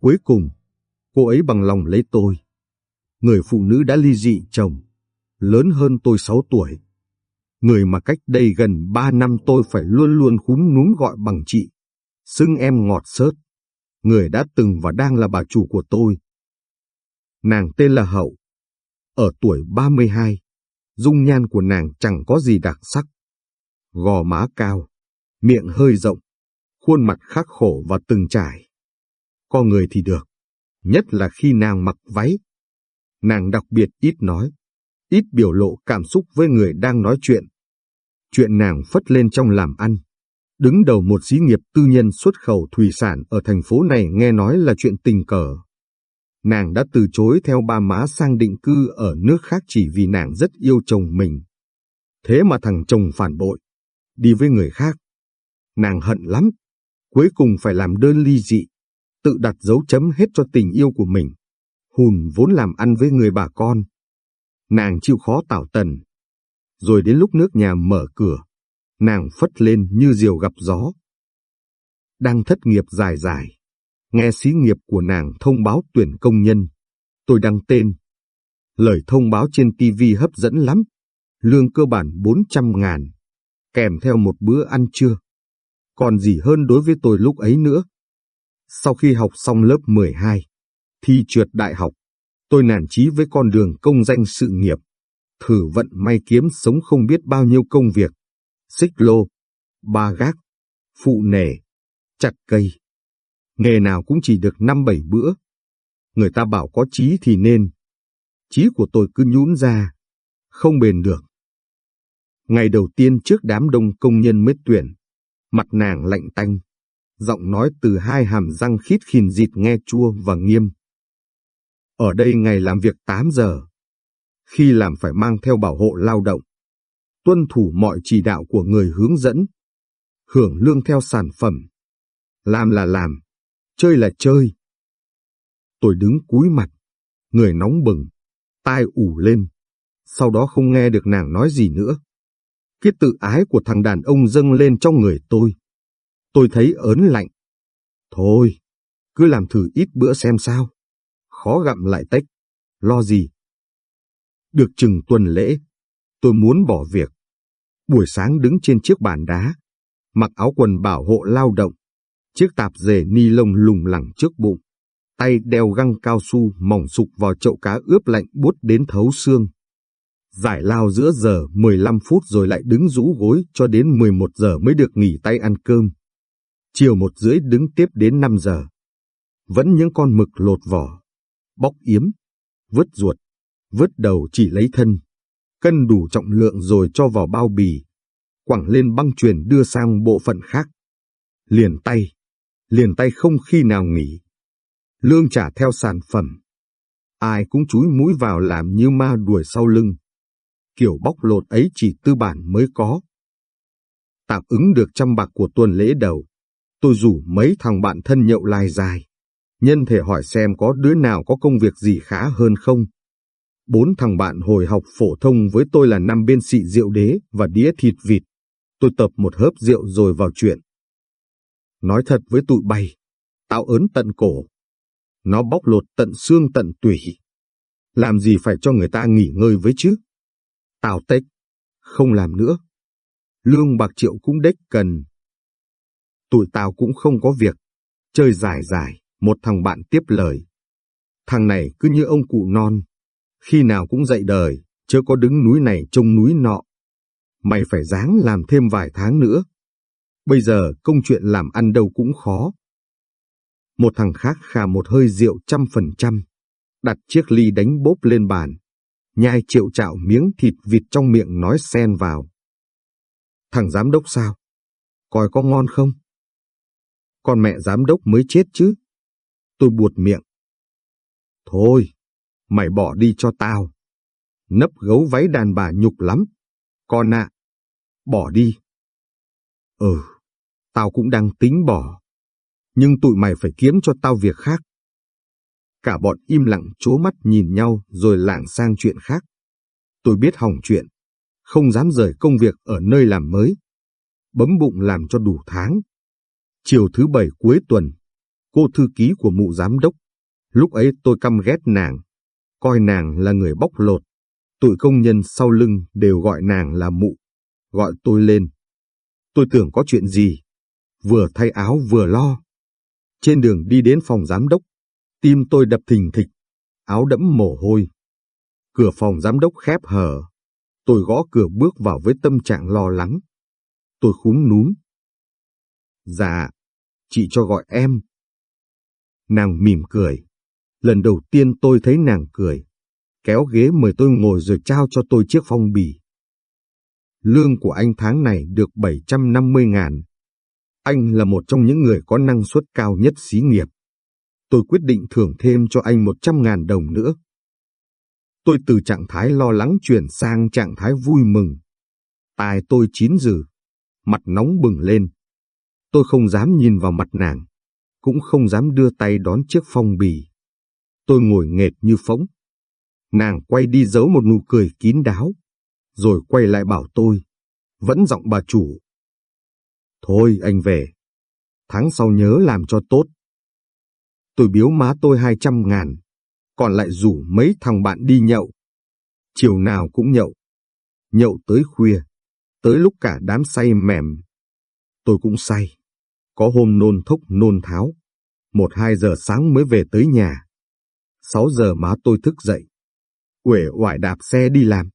Cuối cùng, cô ấy bằng lòng lấy tôi. Người phụ nữ đã ly dị chồng, lớn hơn tôi 6 tuổi. Người mà cách đây gần 3 năm tôi phải luôn luôn khúm núm gọi bằng chị. Xưng em ngọt sớt. Người đã từng và đang là bà chủ của tôi. Nàng tên là Hậu. Ở tuổi 32, dung nhan của nàng chẳng có gì đặc sắc. Gò má cao, miệng hơi rộng, khuôn mặt khắc khổ và từng trải con người thì được, nhất là khi nàng mặc váy. Nàng đặc biệt ít nói, ít biểu lộ cảm xúc với người đang nói chuyện. Chuyện nàng phất lên trong làm ăn. Đứng đầu một xí nghiệp tư nhân xuất khẩu thủy sản ở thành phố này nghe nói là chuyện tình cờ. Nàng đã từ chối theo ba má sang định cư ở nước khác chỉ vì nàng rất yêu chồng mình. Thế mà thằng chồng phản bội, đi với người khác. Nàng hận lắm, cuối cùng phải làm đơn ly dị, tự đặt dấu chấm hết cho tình yêu của mình. Hùn vốn làm ăn với người bà con. Nàng chịu khó tảo tần. Rồi đến lúc nước nhà mở cửa, nàng phất lên như diều gặp gió. Đang thất nghiệp dài dài, nghe xí nghiệp của nàng thông báo tuyển công nhân. Tôi đăng tên. Lời thông báo trên TV hấp dẫn lắm. Lương cơ bản 400 ngàn, kèm theo một bữa ăn trưa. Còn gì hơn đối với tôi lúc ấy nữa. Sau khi học xong lớp 12, thi trượt đại học, tôi nản chí với con đường công danh sự nghiệp. Thử vận may kiếm sống không biết bao nhiêu công việc. Xích lô, ba gác, phụ nề, chặt cây. Nghề nào cũng chỉ được năm bảy bữa. Người ta bảo có chí thì nên. Chí của tôi cứ nhũn ra, không bền được. Ngày đầu tiên trước đám đông công nhân mới tuyển, mặt nàng lạnh tanh, giọng nói từ hai hàm răng khít khìn dịt nghe chua và nghiêm. Ở đây ngày làm việc 8 giờ. Khi làm phải mang theo bảo hộ lao động. Tuân thủ mọi chỉ đạo của người hướng dẫn. Hưởng lương theo sản phẩm. Làm là làm, chơi là chơi. Tôi đứng cúi mặt, người nóng bừng, tai ủ lên. Sau đó không nghe được nàng nói gì nữa. Cái tự ái của thằng đàn ông dâng lên trong người tôi. Tôi thấy ớn lạnh. Thôi, cứ làm thử ít bữa xem sao. Khó gặm lại tách. Lo gì? Được chừng tuần lễ, tôi muốn bỏ việc. Buổi sáng đứng trên chiếc bàn đá, mặc áo quần bảo hộ lao động, chiếc tạp dề ni lông lùng lẳng trước bụng, tay đeo găng cao su mỏng sụp vào chậu cá ướp lạnh buốt đến thấu xương. Giải lao giữa giờ 15 phút rồi lại đứng rũ gối cho đến 11 giờ mới được nghỉ tay ăn cơm. Chiều một rưỡi đứng tiếp đến 5 giờ. Vẫn những con mực lột vỏ, bóc yếm, vứt ruột, vứt đầu chỉ lấy thân. Cân đủ trọng lượng rồi cho vào bao bì, quẳng lên băng truyền đưa sang bộ phận khác. Liền tay, liền tay không khi nào nghỉ. Lương trả theo sản phẩm. Ai cũng chúi mũi vào làm như ma đuổi sau lưng kiểu bóc lột ấy chỉ tư bản mới có. Tạm ứng được trăm bạc của tuần lễ đầu, tôi rủ mấy thằng bạn thân nhậu lai dài. Nhân thể hỏi xem có đứa nào có công việc gì khá hơn không. Bốn thằng bạn hồi học phổ thông với tôi là năm bên xị rượu đế và đĩa thịt vịt. Tôi tập một hớp rượu rồi vào chuyện. Nói thật với tụi bay, tao ớn tận cổ. Nó bóc lột tận xương tận tủy. Làm gì phải cho người ta nghỉ ngơi với chứ? Tao tếch, không làm nữa. Lương bạc triệu cũng đếch cần. Tụi tao cũng không có việc. Chơi dài dài, một thằng bạn tiếp lời. Thằng này cứ như ông cụ non. Khi nào cũng dậy đời, chớ có đứng núi này trông núi nọ. Mày phải dáng làm thêm vài tháng nữa. Bây giờ công chuyện làm ăn đâu cũng khó. Một thằng khác khà một hơi rượu trăm phần trăm, đặt chiếc ly đánh bốp lên bàn, nhai triệu chạo miếng thịt vịt trong miệng nói xen vào. Thằng giám đốc sao? Coi có ngon không? Con mẹ giám đốc mới chết chứ. Tôi buột miệng. Thôi, mày bỏ đi cho tao. Nấp gấu váy đàn bà nhục lắm. Con ạ, bỏ đi. Ừ, tao cũng đang tính bỏ. Nhưng tụi mày phải kiếm cho tao việc khác. Cả bọn im lặng chố mắt nhìn nhau rồi lảng sang chuyện khác. Tôi biết hỏng chuyện, không dám rời công việc ở nơi làm mới. Bấm bụng làm cho đủ tháng. Chiều thứ bảy cuối tuần, cô thư ký của mụ giám đốc. Lúc ấy tôi căm ghét nàng, coi nàng là người bóc lột. Tụi công nhân sau lưng đều gọi nàng là mụ, gọi tôi lên. Tôi tưởng có chuyện gì, vừa thay áo vừa lo. Trên đường đi đến phòng giám đốc, tim tôi đập thình thịch, áo đẫm mồ hôi. Cửa phòng giám đốc khép hờ, tôi gõ cửa bước vào với tâm trạng lo lắng. Tôi khúm núm. Dạ, chị cho gọi em. Nàng mỉm cười. Lần đầu tiên tôi thấy nàng cười. Kéo ghế mời tôi ngồi rồi trao cho tôi chiếc phong bì. Lương của anh tháng này được 750 ngàn. Anh là một trong những người có năng suất cao nhất xí nghiệp. Tôi quyết định thưởng thêm cho anh 100 ngàn đồng nữa. Tôi từ trạng thái lo lắng chuyển sang trạng thái vui mừng. Tai tôi chín dừ, mặt nóng bừng lên. Tôi không dám nhìn vào mặt nàng, cũng không dám đưa tay đón chiếc phong bì. Tôi ngồi nghệt như phỗng. Nàng quay đi giấu một nụ cười kín đáo, rồi quay lại bảo tôi, vẫn giọng bà chủ. Thôi anh về, tháng sau nhớ làm cho tốt. Tôi biếu má tôi hai trăm ngàn, còn lại rủ mấy thằng bạn đi nhậu. Chiều nào cũng nhậu. Nhậu tới khuya, tới lúc cả đám say mềm. Tôi cũng say. Có hôm nôn thốc nôn tháo. Một hai giờ sáng mới về tới nhà. Sáu giờ má tôi thức dậy. Uể oải đạp xe đi làm.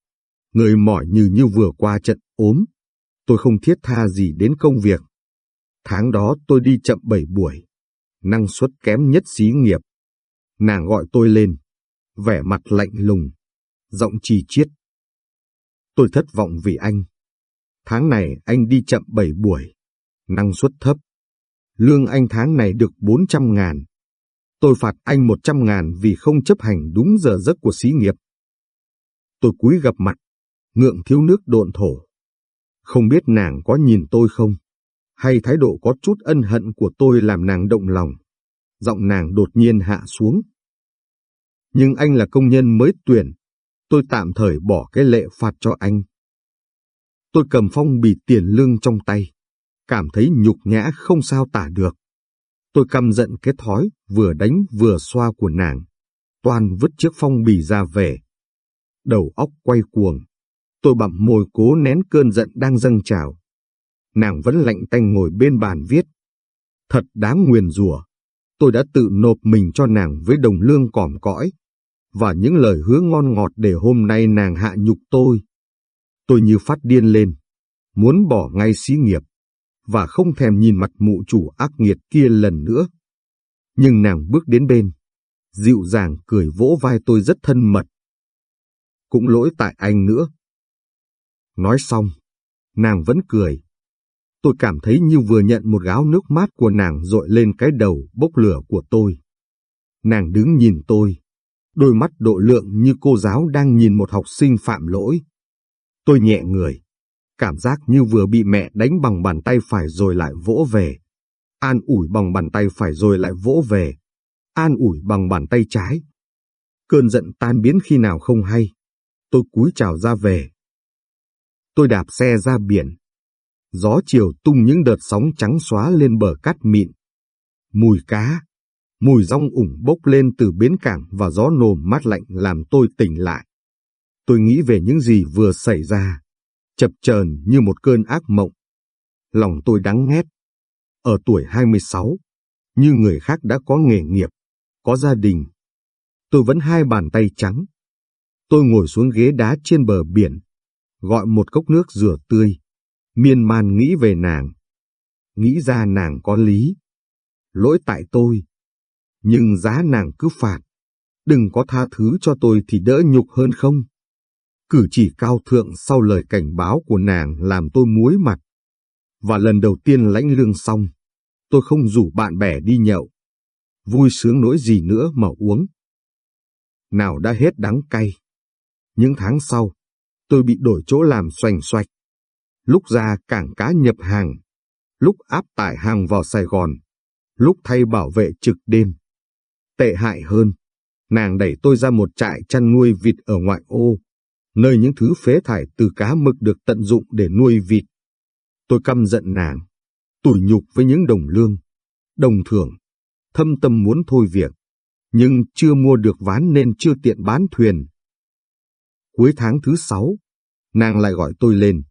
Người mỏi như như vừa qua trận ốm. Tôi không thiết tha gì đến công việc. Tháng đó tôi đi chậm bảy buổi. Năng suất kém nhất xí nghiệp. Nàng gọi tôi lên. Vẻ mặt lạnh lùng. Giọng trì chiết. Tôi thất vọng vì anh. Tháng này anh đi chậm bảy buổi. Năng suất thấp. Lương anh tháng này được 400 ngàn. Tôi phạt anh 100 ngàn vì không chấp hành đúng giờ giấc của xí nghiệp. Tôi cúi gặp mặt, ngượng thiếu nước độn thổ. Không biết nàng có nhìn tôi không? Hay thái độ có chút ân hận của tôi làm nàng động lòng? Giọng nàng đột nhiên hạ xuống. Nhưng anh là công nhân mới tuyển. Tôi tạm thời bỏ cái lệ phạt cho anh. Tôi cầm phong bì tiền lương trong tay cảm thấy nhục nhã không sao tả được. Tôi căm giận cái thói vừa đánh vừa xoa của nàng, toàn vứt chiếc phong bì ra về. Đầu óc quay cuồng, tôi bặm môi cố nén cơn giận đang dâng trào. Nàng vẫn lạnh tanh ngồi bên bàn viết. Thật đáng nguyền rủa, tôi đã tự nộp mình cho nàng với đồng lương còm cõi, và những lời hứa ngon ngọt để hôm nay nàng hạ nhục tôi. Tôi như phát điên lên, muốn bỏ ngay xí nghiệp và không thèm nhìn mặt mụ chủ ác nghiệt kia lần nữa. Nhưng nàng bước đến bên, dịu dàng cười vỗ vai tôi rất thân mật. Cũng lỗi tại anh nữa. Nói xong, nàng vẫn cười. Tôi cảm thấy như vừa nhận một gáo nước mát của nàng dội lên cái đầu bốc lửa của tôi. Nàng đứng nhìn tôi, đôi mắt độ lượng như cô giáo đang nhìn một học sinh phạm lỗi. Tôi nhẹ người, cảm giác như vừa bị mẹ đánh bằng bàn tay phải rồi lại vỗ về. An ủi bằng bàn tay phải rồi lại vỗ về. An ủi bằng bàn tay trái. Cơn giận tan biến khi nào không hay. Tôi cúi chào ra về. Tôi đạp xe ra biển. Gió chiều tung những đợt sóng trắng xóa lên bờ cát mịn. Mùi cá, mùi rong ủng bốc lên từ bến cảng và gió nồm mát lạnh làm tôi tỉnh lại. Tôi nghĩ về những gì vừa xảy ra chập chờn như một cơn ác mộng. Lòng tôi đắng nghét. Ở tuổi 26, như người khác đã có nghề nghiệp, có gia đình. Tôi vẫn hai bàn tay trắng. Tôi ngồi xuống ghế đá trên bờ biển, gọi một cốc nước rửa tươi, miên man nghĩ về nàng. Nghĩ ra nàng có lý. Lỗi tại tôi. Nhưng giá nàng cứ phạt. Đừng có tha thứ cho tôi thì đỡ nhục hơn không? Cử chỉ cao thượng sau lời cảnh báo của nàng làm tôi muối mặt. Và lần đầu tiên lãnh lương xong, tôi không rủ bạn bè đi nhậu. Vui sướng nỗi gì nữa mà uống. Nào đã hết đắng cay. Những tháng sau, tôi bị đổi chỗ làm xoành xoạch. Lúc ra cảng cá nhập hàng, lúc áp tải hàng vào Sài Gòn, lúc thay bảo vệ trực đêm. Tệ hại hơn, nàng đẩy tôi ra một trại chăn nuôi vịt ở ngoại ô, nơi những thứ phế thải từ cá mực được tận dụng để nuôi vịt. Tôi căm giận nàng, tủi nhục với những đồng lương, đồng thưởng, thâm tâm muốn thôi việc, nhưng chưa mua được ván nên chưa tiện bán thuyền. Cuối tháng thứ sáu, nàng lại gọi tôi lên.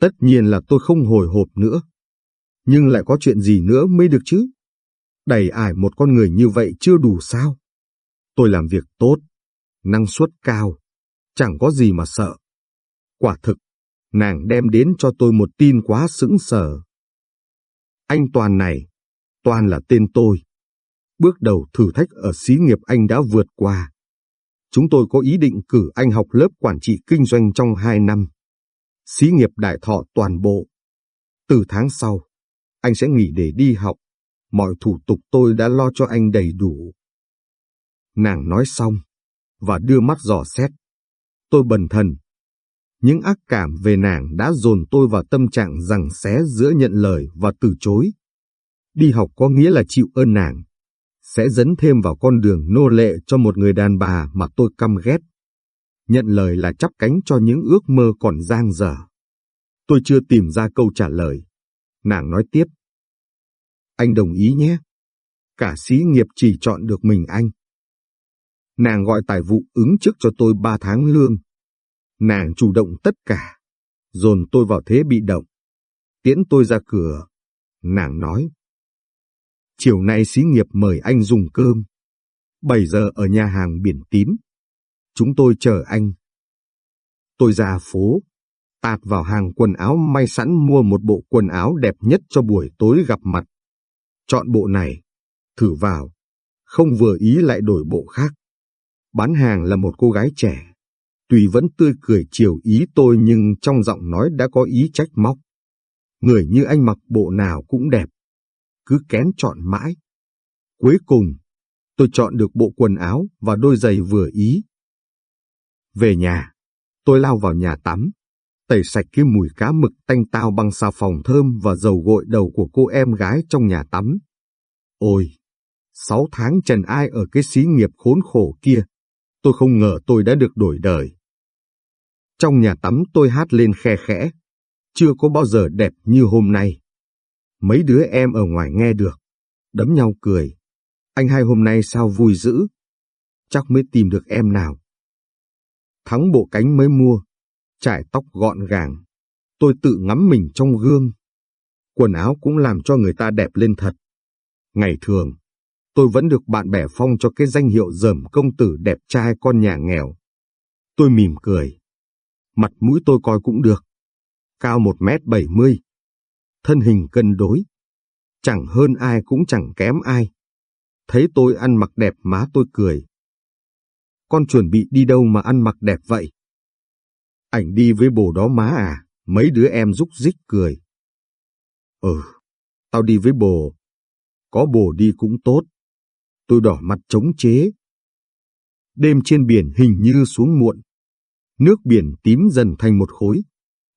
Tất nhiên là tôi không hồi hộp nữa. Nhưng lại có chuyện gì nữa mới được chứ? Đầy ải một con người như vậy chưa đủ sao? Tôi làm việc tốt, năng suất cao, chẳng có gì mà sợ. Quả thực, nàng đem đến cho tôi một tin quá sững sờ. Anh Toàn này, Toàn là tên tôi. Bước đầu thử thách ở xí nghiệp anh đã vượt qua. Chúng tôi có ý định cử anh học lớp quản trị kinh doanh trong hai năm. Xí nghiệp đại thọ toàn bộ. Từ tháng sau, anh sẽ nghỉ để đi học. Mọi thủ tục tôi đã lo cho anh đầy đủ. Nàng nói xong, và đưa mắt dò xét. Tôi bần thần. Những ác cảm về nàng đã dồn tôi vào tâm trạng rằng xé giữa nhận lời và từ chối. Đi học có nghĩa là chịu ơn nàng, sẽ dẫn thêm vào con đường nô lệ cho một người đàn bà mà tôi căm ghét. Nhận lời là chắp cánh cho những ước mơ còn giang dở. Tôi chưa tìm ra câu trả lời. Nàng nói tiếp. Anh đồng ý nhé. Cả sĩ nghiệp chỉ chọn được mình anh. Nàng gọi tài vụ ứng trước cho tôi ba tháng lương. Nàng chủ động tất cả, dồn tôi vào thế bị động. Tiễn tôi ra cửa. Nàng nói. Chiều nay xí nghiệp mời anh dùng cơm. 7 giờ ở nhà hàng biển tím. Chúng tôi chờ anh. Tôi ra phố, tạt vào hàng quần áo may sẵn mua một bộ quần áo đẹp nhất cho buổi tối gặp mặt. Chọn bộ này, thử vào, không vừa ý lại đổi bộ khác. Bán hàng là một cô gái trẻ, tuy vẫn tươi cười chiều ý tôi nhưng trong giọng nói đã có ý trách móc. Người như anh mặc bộ nào cũng đẹp, cứ kén chọn mãi. Cuối cùng, tôi chọn được bộ quần áo và đôi giày vừa ý. Về nhà, tôi lao vào nhà tắm, tẩy sạch cái mùi cá mực tanh tao bằng xà phòng thơm và dầu gội đầu của cô em gái trong nhà tắm. Ôi, sáu tháng trần ai ở cái xí nghiệp khốn khổ kia, tôi không ngờ tôi đã được đổi đời. Trong nhà tắm tôi hát lên khe khẽ, chưa có bao giờ đẹp như hôm nay. Mấy đứa em ở ngoài nghe được, đấm nhau cười. Anh hai hôm nay sao vui dữ? Chắc mới tìm được em nào. Thắng bộ cánh mới mua, trải tóc gọn gàng. Tôi tự ngắm mình trong gương. Quần áo cũng làm cho người ta đẹp lên thật. Ngày thường, tôi vẫn được bạn bè phong cho cái danh hiệu dởm công tử đẹp trai con nhà nghèo. Tôi mỉm cười. Mặt mũi tôi coi cũng được. Cao một mét bảy mươi, thân hình cân đối. Chẳng hơn ai cũng chẳng kém ai. Thấy tôi ăn mặc đẹp má tôi cười. Con chuẩn bị đi đâu mà ăn mặc đẹp vậy? Ảnh đi với bồ đó má à, mấy đứa em rúc rích cười. Ừ, tao đi với bồ. Có bồ đi cũng tốt. Tôi đỏ mặt chống chế. Đêm trên biển hình như xuống muộn. Nước biển tím dần thành một khối,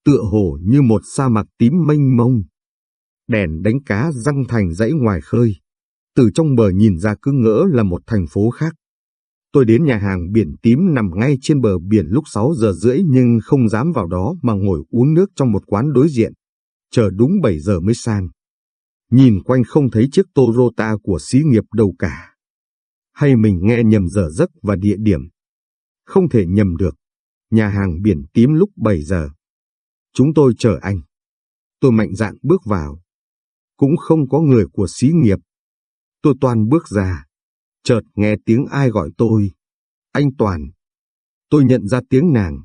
tựa hồ như một sa mạc tím mênh mông đèn đánh cá răng thành dãy ngoài khơi. Từ trong bờ nhìn ra cứ ngỡ là một thành phố khác. Tôi đến nhà hàng biển tím nằm ngay trên bờ biển lúc 6 giờ rưỡi nhưng không dám vào đó mà ngồi uống nước trong một quán đối diện. Chờ đúng 7 giờ mới sang. Nhìn quanh không thấy chiếc Toyota của xí nghiệp đâu cả. Hay mình nghe nhầm giờ giấc và địa điểm. Không thể nhầm được. Nhà hàng biển tím lúc 7 giờ. Chúng tôi chờ anh. Tôi mạnh dạn bước vào cũng không có người của xí nghiệp. Tôi Toàn bước ra, chợt nghe tiếng ai gọi tôi. Anh Toàn. Tôi nhận ra tiếng nàng.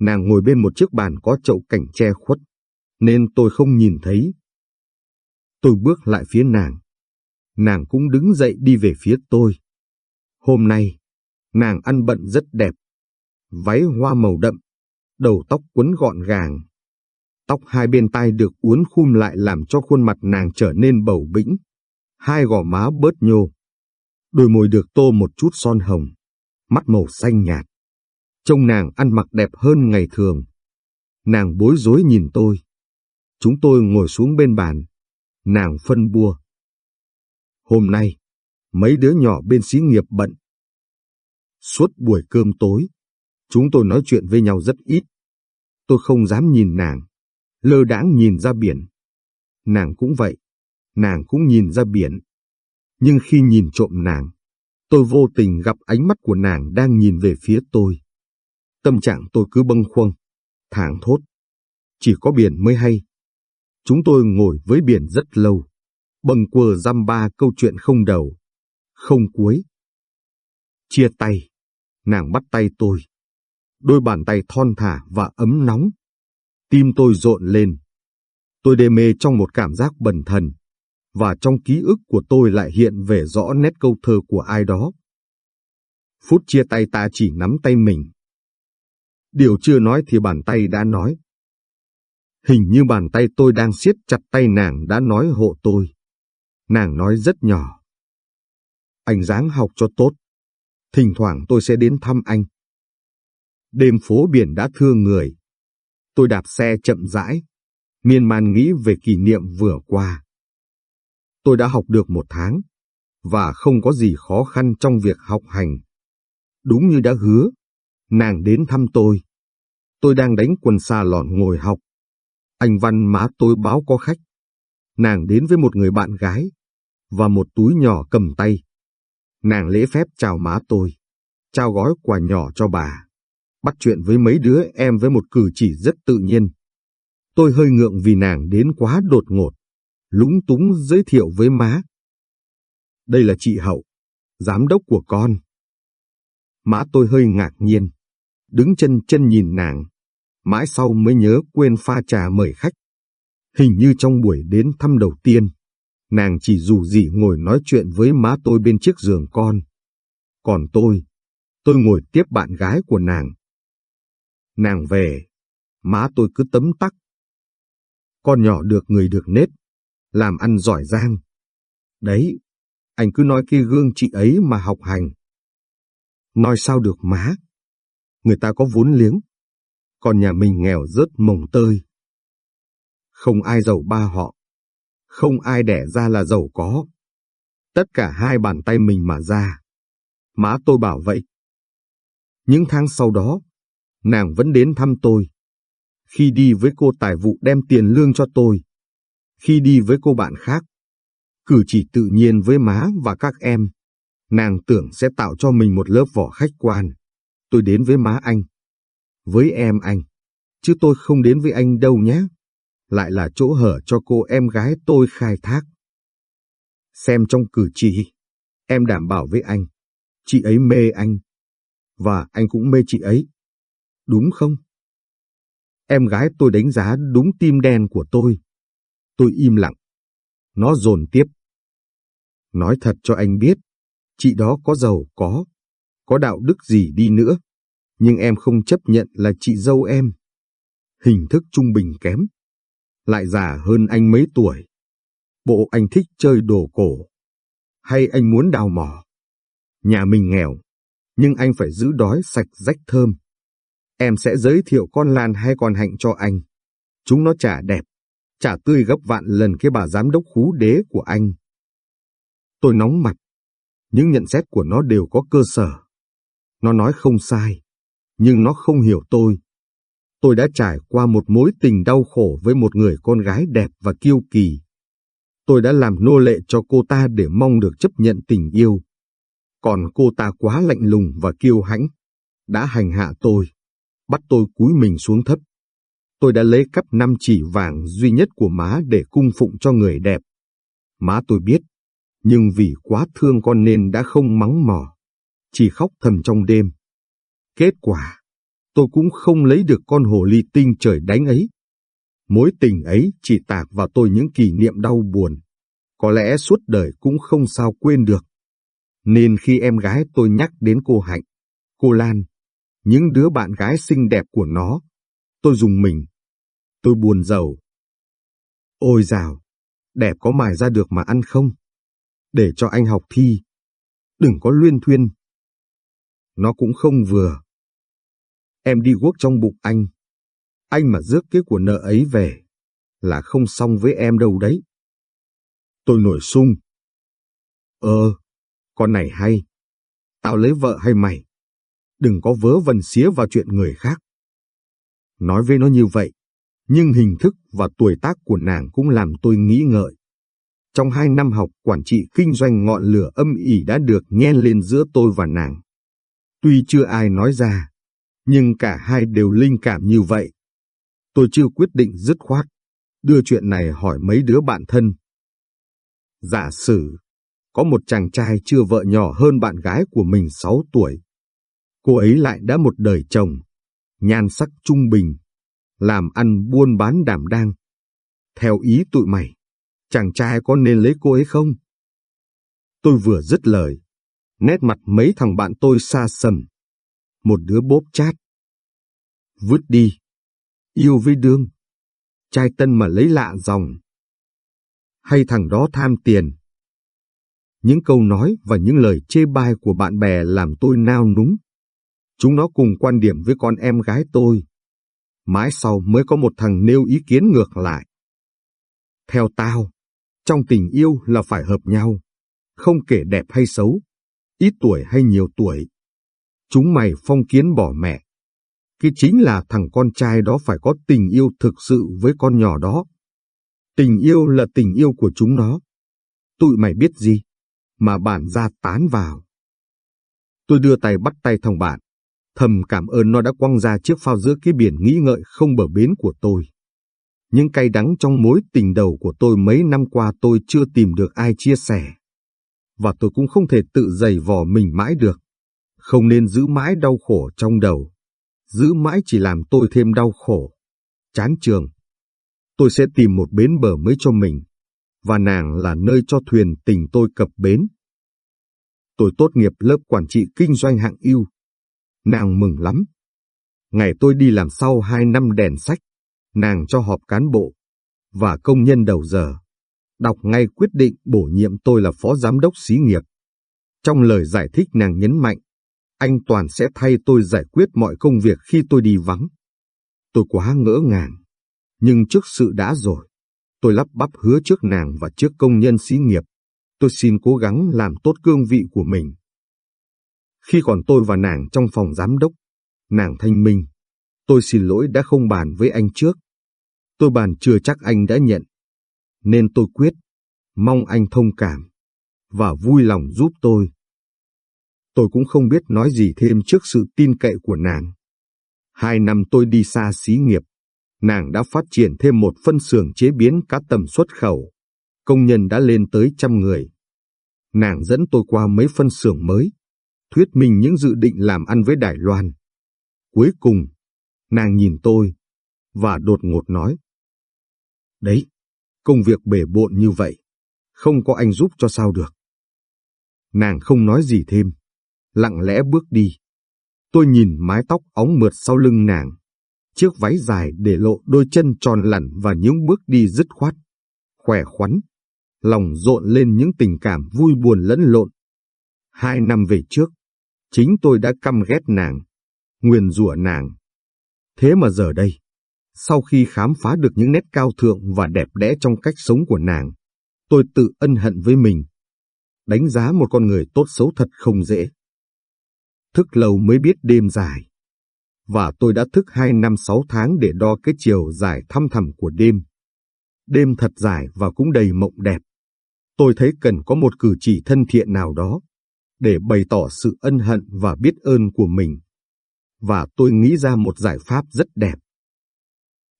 Nàng ngồi bên một chiếc bàn có chậu cảnh che khuất, nên tôi không nhìn thấy. Tôi bước lại phía nàng. Nàng cũng đứng dậy đi về phía tôi. Hôm nay, nàng ăn bận rất đẹp. Váy hoa màu đậm, đầu tóc quấn gọn gàng, Tóc hai bên tai được uốn khum lại làm cho khuôn mặt nàng trở nên bầu bĩnh. Hai gò má bớt nhô. Đôi môi được tô một chút son hồng. Mắt màu xanh nhạt. Trông nàng ăn mặc đẹp hơn ngày thường. Nàng bối rối nhìn tôi. Chúng tôi ngồi xuống bên bàn. Nàng phân bua. Hôm nay, mấy đứa nhỏ bên xí nghiệp bận. Suốt buổi cơm tối, chúng tôi nói chuyện với nhau rất ít. Tôi không dám nhìn nàng lơ đãng nhìn ra biển. Nàng cũng vậy, nàng cũng nhìn ra biển. Nhưng khi nhìn trộm nàng, tôi vô tình gặp ánh mắt của nàng đang nhìn về phía tôi. Tâm trạng tôi cứ bâng khuâng, thảng thốt. Chỉ có biển mới hay. Chúng tôi ngồi với biển rất lâu, bâng quơ dăm ba câu chuyện không đầu, không cuối. Chia tay, nàng bắt tay tôi. Đôi bàn tay thon thả và ấm nóng. Tim tôi rộn lên. Tôi đê mê trong một cảm giác bần thần, và trong ký ức của tôi lại hiện về rõ nét câu thơ của ai đó. Phút chia tay ta chỉ nắm tay mình. Điều chưa nói thì bàn tay đã nói. Hình như bàn tay tôi đang siết chặt tay nàng đã nói hộ tôi. Nàng nói rất nhỏ. Anh dáng học cho tốt. Thỉnh thoảng tôi sẽ đến thăm anh. Đêm phố biển đã thương người. Tôi đạp xe chậm rãi, miên man nghĩ về kỷ niệm vừa qua. Tôi đã học được một tháng, và không có gì khó khăn trong việc học hành. Đúng như đã hứa, nàng đến thăm tôi. Tôi đang đánh quần xa lọn ngồi học. Anh Văn má tôi báo có khách. Nàng đến với một người bạn gái, và một túi nhỏ cầm tay. Nàng lễ phép chào má tôi, trao gói quà nhỏ cho bà, bắt chuyện với mấy đứa em với một cử chỉ rất tự nhiên. Tôi hơi ngượng vì nàng đến quá đột ngột, lúng túng giới thiệu với má. Đây là chị Hậu, giám đốc của con. Má tôi hơi ngạc nhiên, đứng chân chân nhìn nàng, mãi sau mới nhớ quên pha trà mời khách. Hình như trong buổi đến thăm đầu tiên, nàng chỉ dù gì ngồi nói chuyện với má tôi bên chiếc giường con. Còn tôi, tôi ngồi tiếp bạn gái của nàng. Nàng về, má tôi cứ tấm tắc. Con nhỏ được người được nết, làm ăn giỏi giang. Đấy, anh cứ nói cái gương chị ấy mà học hành. Nói sao được má? Người ta có vốn liếng, còn nhà mình nghèo rớt mồng tơi. Không ai giàu ba họ, không ai đẻ ra là giàu có. Tất cả hai bàn tay mình mà ra. Má tôi bảo vậy. Những tháng sau đó, nàng vẫn đến thăm tôi. Khi đi với cô tài vụ đem tiền lương cho tôi. Khi đi với cô bạn khác. Cử chỉ tự nhiên với má và các em. Nàng tưởng sẽ tạo cho mình một lớp vỏ khách quan. Tôi đến với má anh. Với em anh. Chứ tôi không đến với anh đâu nhé lại là chỗ hở cho cô em gái tôi khai thác. Xem trong cử chỉ, em đảm bảo với anh, chị ấy mê anh, và anh cũng mê chị ấy. Đúng không? Em gái tôi đánh giá đúng tim đen của tôi. Tôi im lặng. Nó dồn tiếp. Nói thật cho anh biết, chị đó có giàu có, có đạo đức gì đi nữa, nhưng em không chấp nhận là chị dâu em. Hình thức trung bình kém, lại già hơn anh mấy tuổi. Bộ anh thích chơi đồ cổ, hay anh muốn đào mỏ. Nhà mình nghèo, nhưng anh phải giữ đói sạch rách thơm. Em sẽ giới thiệu con Lan hay con Hạnh cho anh. Chúng nó chả đẹp, chả tươi gấp vạn lần cái bà giám đốc khú đế của anh. Tôi nóng mặt, những nhận xét của nó đều có cơ sở. Nó nói không sai, nhưng nó không hiểu tôi tôi đã trải qua một mối tình đau khổ với một người con gái đẹp và kiêu kỳ. Tôi đã làm nô lệ cho cô ta để mong được chấp nhận tình yêu. Còn cô ta quá lạnh lùng và kiêu hãnh, đã hành hạ tôi, bắt tôi cúi mình xuống thấp. Tôi đã lấy cắp năm chỉ vàng duy nhất của má để cung phụng cho người đẹp. Má tôi biết, nhưng vì quá thương con nên đã không mắng mỏ, chỉ khóc thầm trong đêm. Kết quả tôi cũng không lấy được con hồ ly tinh trời đánh ấy. Mối tình ấy chỉ tạc vào tôi những kỷ niệm đau buồn, có lẽ suốt đời cũng không sao quên được. Nên khi em gái tôi nhắc đến cô Hạnh, cô Lan, những đứa bạn gái xinh đẹp của nó, tôi dùng mình. Tôi buồn giàu. Ôi dào, đẹp có mài ra được mà ăn không? Để cho anh học thi. Đừng có luyên thuyên. Nó cũng không vừa. Em đi guốc trong bụng anh. Anh mà rước cái của nợ ấy về, là không xong với em đâu đấy. Tôi nổi sung. Ờ, con này hay. Tao lấy vợ hay mày? Đừng có vớ vẩn xía vào chuyện người khác. Nói với nó như vậy, nhưng hình thức và tuổi tác của nàng cũng làm tôi nghĩ ngợi. Trong hai năm học quản trị kinh doanh ngọn lửa âm ỉ đã được nhen lên giữa tôi và nàng. Tuy chưa ai nói ra, nhưng cả hai đều linh cảm như vậy. Tôi chưa quyết định dứt khoát, đưa chuyện này hỏi mấy đứa bạn thân. Giả sử, có một chàng trai chưa vợ nhỏ hơn bạn gái của mình 6 tuổi. Cô ấy lại đã một đời chồng, nhan sắc trung bình, làm ăn buôn bán đảm đang. Theo ý tụi mày, chàng trai có nên lấy cô ấy không? Tôi vừa dứt lời, nét mặt mấy thằng bạn tôi xa sầm. Một đứa bốp chát. Vứt đi. Yêu với đương. Trai tân mà lấy lạ dòng. Hay thằng đó tham tiền. Những câu nói và những lời chê bai của bạn bè làm tôi nao núng. Chúng nó cùng quan điểm với con em gái tôi. Mãi sau mới có một thằng nêu ý kiến ngược lại. Theo tao, trong tình yêu là phải hợp nhau, không kể đẹp hay xấu, ít tuổi hay nhiều tuổi. Chúng mày phong kiến bỏ mẹ. Cái chính là thằng con trai đó phải có tình yêu thực sự với con nhỏ đó. Tình yêu là tình yêu của chúng nó. Tụi mày biết gì? Mà bản ra tán vào. Tôi đưa tay bắt tay thằng bạn. Thầm cảm ơn nó đã quăng ra chiếc phao giữa cái biển nghĩ ngợi không bờ bến của tôi. Những cay đắng trong mối tình đầu của tôi mấy năm qua tôi chưa tìm được ai chia sẻ. Và tôi cũng không thể tự giày vò mình mãi được. Không nên giữ mãi đau khổ trong đầu. Giữ mãi chỉ làm tôi thêm đau khổ. Chán trường. Tôi sẽ tìm một bến bờ mới cho mình. Và nàng là nơi cho thuyền tình tôi cập bến. Tôi tốt nghiệp lớp quản trị kinh doanh hạng ưu. Nàng mừng lắm. Ngày tôi đi làm sau hai năm đèn sách, nàng cho họp cán bộ và công nhân đầu giờ. Đọc ngay quyết định bổ nhiệm tôi là phó giám đốc xí nghiệp. Trong lời giải thích nàng nhấn mạnh, anh Toàn sẽ thay tôi giải quyết mọi công việc khi tôi đi vắng. Tôi quá ngỡ ngàng, nhưng trước sự đã rồi. Tôi lắp bắp hứa trước nàng và trước công nhân xí nghiệp. Tôi xin cố gắng làm tốt cương vị của mình. Khi còn tôi và nàng trong phòng giám đốc, nàng thanh minh. Tôi xin lỗi đã không bàn với anh trước. Tôi bàn chưa chắc anh đã nhận. Nên tôi quyết, mong anh thông cảm, và vui lòng giúp tôi. Tôi cũng không biết nói gì thêm trước sự tin cậy của nàng. Hai năm tôi đi xa xí nghiệp, nàng đã phát triển thêm một phân xưởng chế biến cá tầm xuất khẩu. Công nhân đã lên tới trăm người. Nàng dẫn tôi qua mấy phân xưởng mới, thuyết minh những dự định làm ăn với Đài Loan. Cuối cùng, nàng nhìn tôi, và đột ngột nói. Đấy, công việc bể bộn như vậy, không có anh giúp cho sao được. Nàng không nói gì thêm, lặng lẽ bước đi. Tôi nhìn mái tóc óng mượt sau lưng nàng, chiếc váy dài để lộ đôi chân tròn lẳn và những bước đi dứt khoát, khỏe khoắn, lòng rộn lên những tình cảm vui buồn lẫn lộn. Hai năm về trước, chính tôi đã căm ghét nàng, nguyền rủa nàng. Thế mà giờ đây, sau khi khám phá được những nét cao thượng và đẹp đẽ trong cách sống của nàng, tôi tự ân hận với mình. Đánh giá một con người tốt xấu thật không dễ. Thức lâu mới biết đêm dài. Và tôi đã thức hai năm sáu tháng để đo cái chiều dài thăm thẳm của đêm. Đêm thật dài và cũng đầy mộng đẹp. Tôi thấy cần có một cử chỉ thân thiện nào đó để bày tỏ sự ân hận và biết ơn của mình. Và tôi nghĩ ra một giải pháp rất đẹp.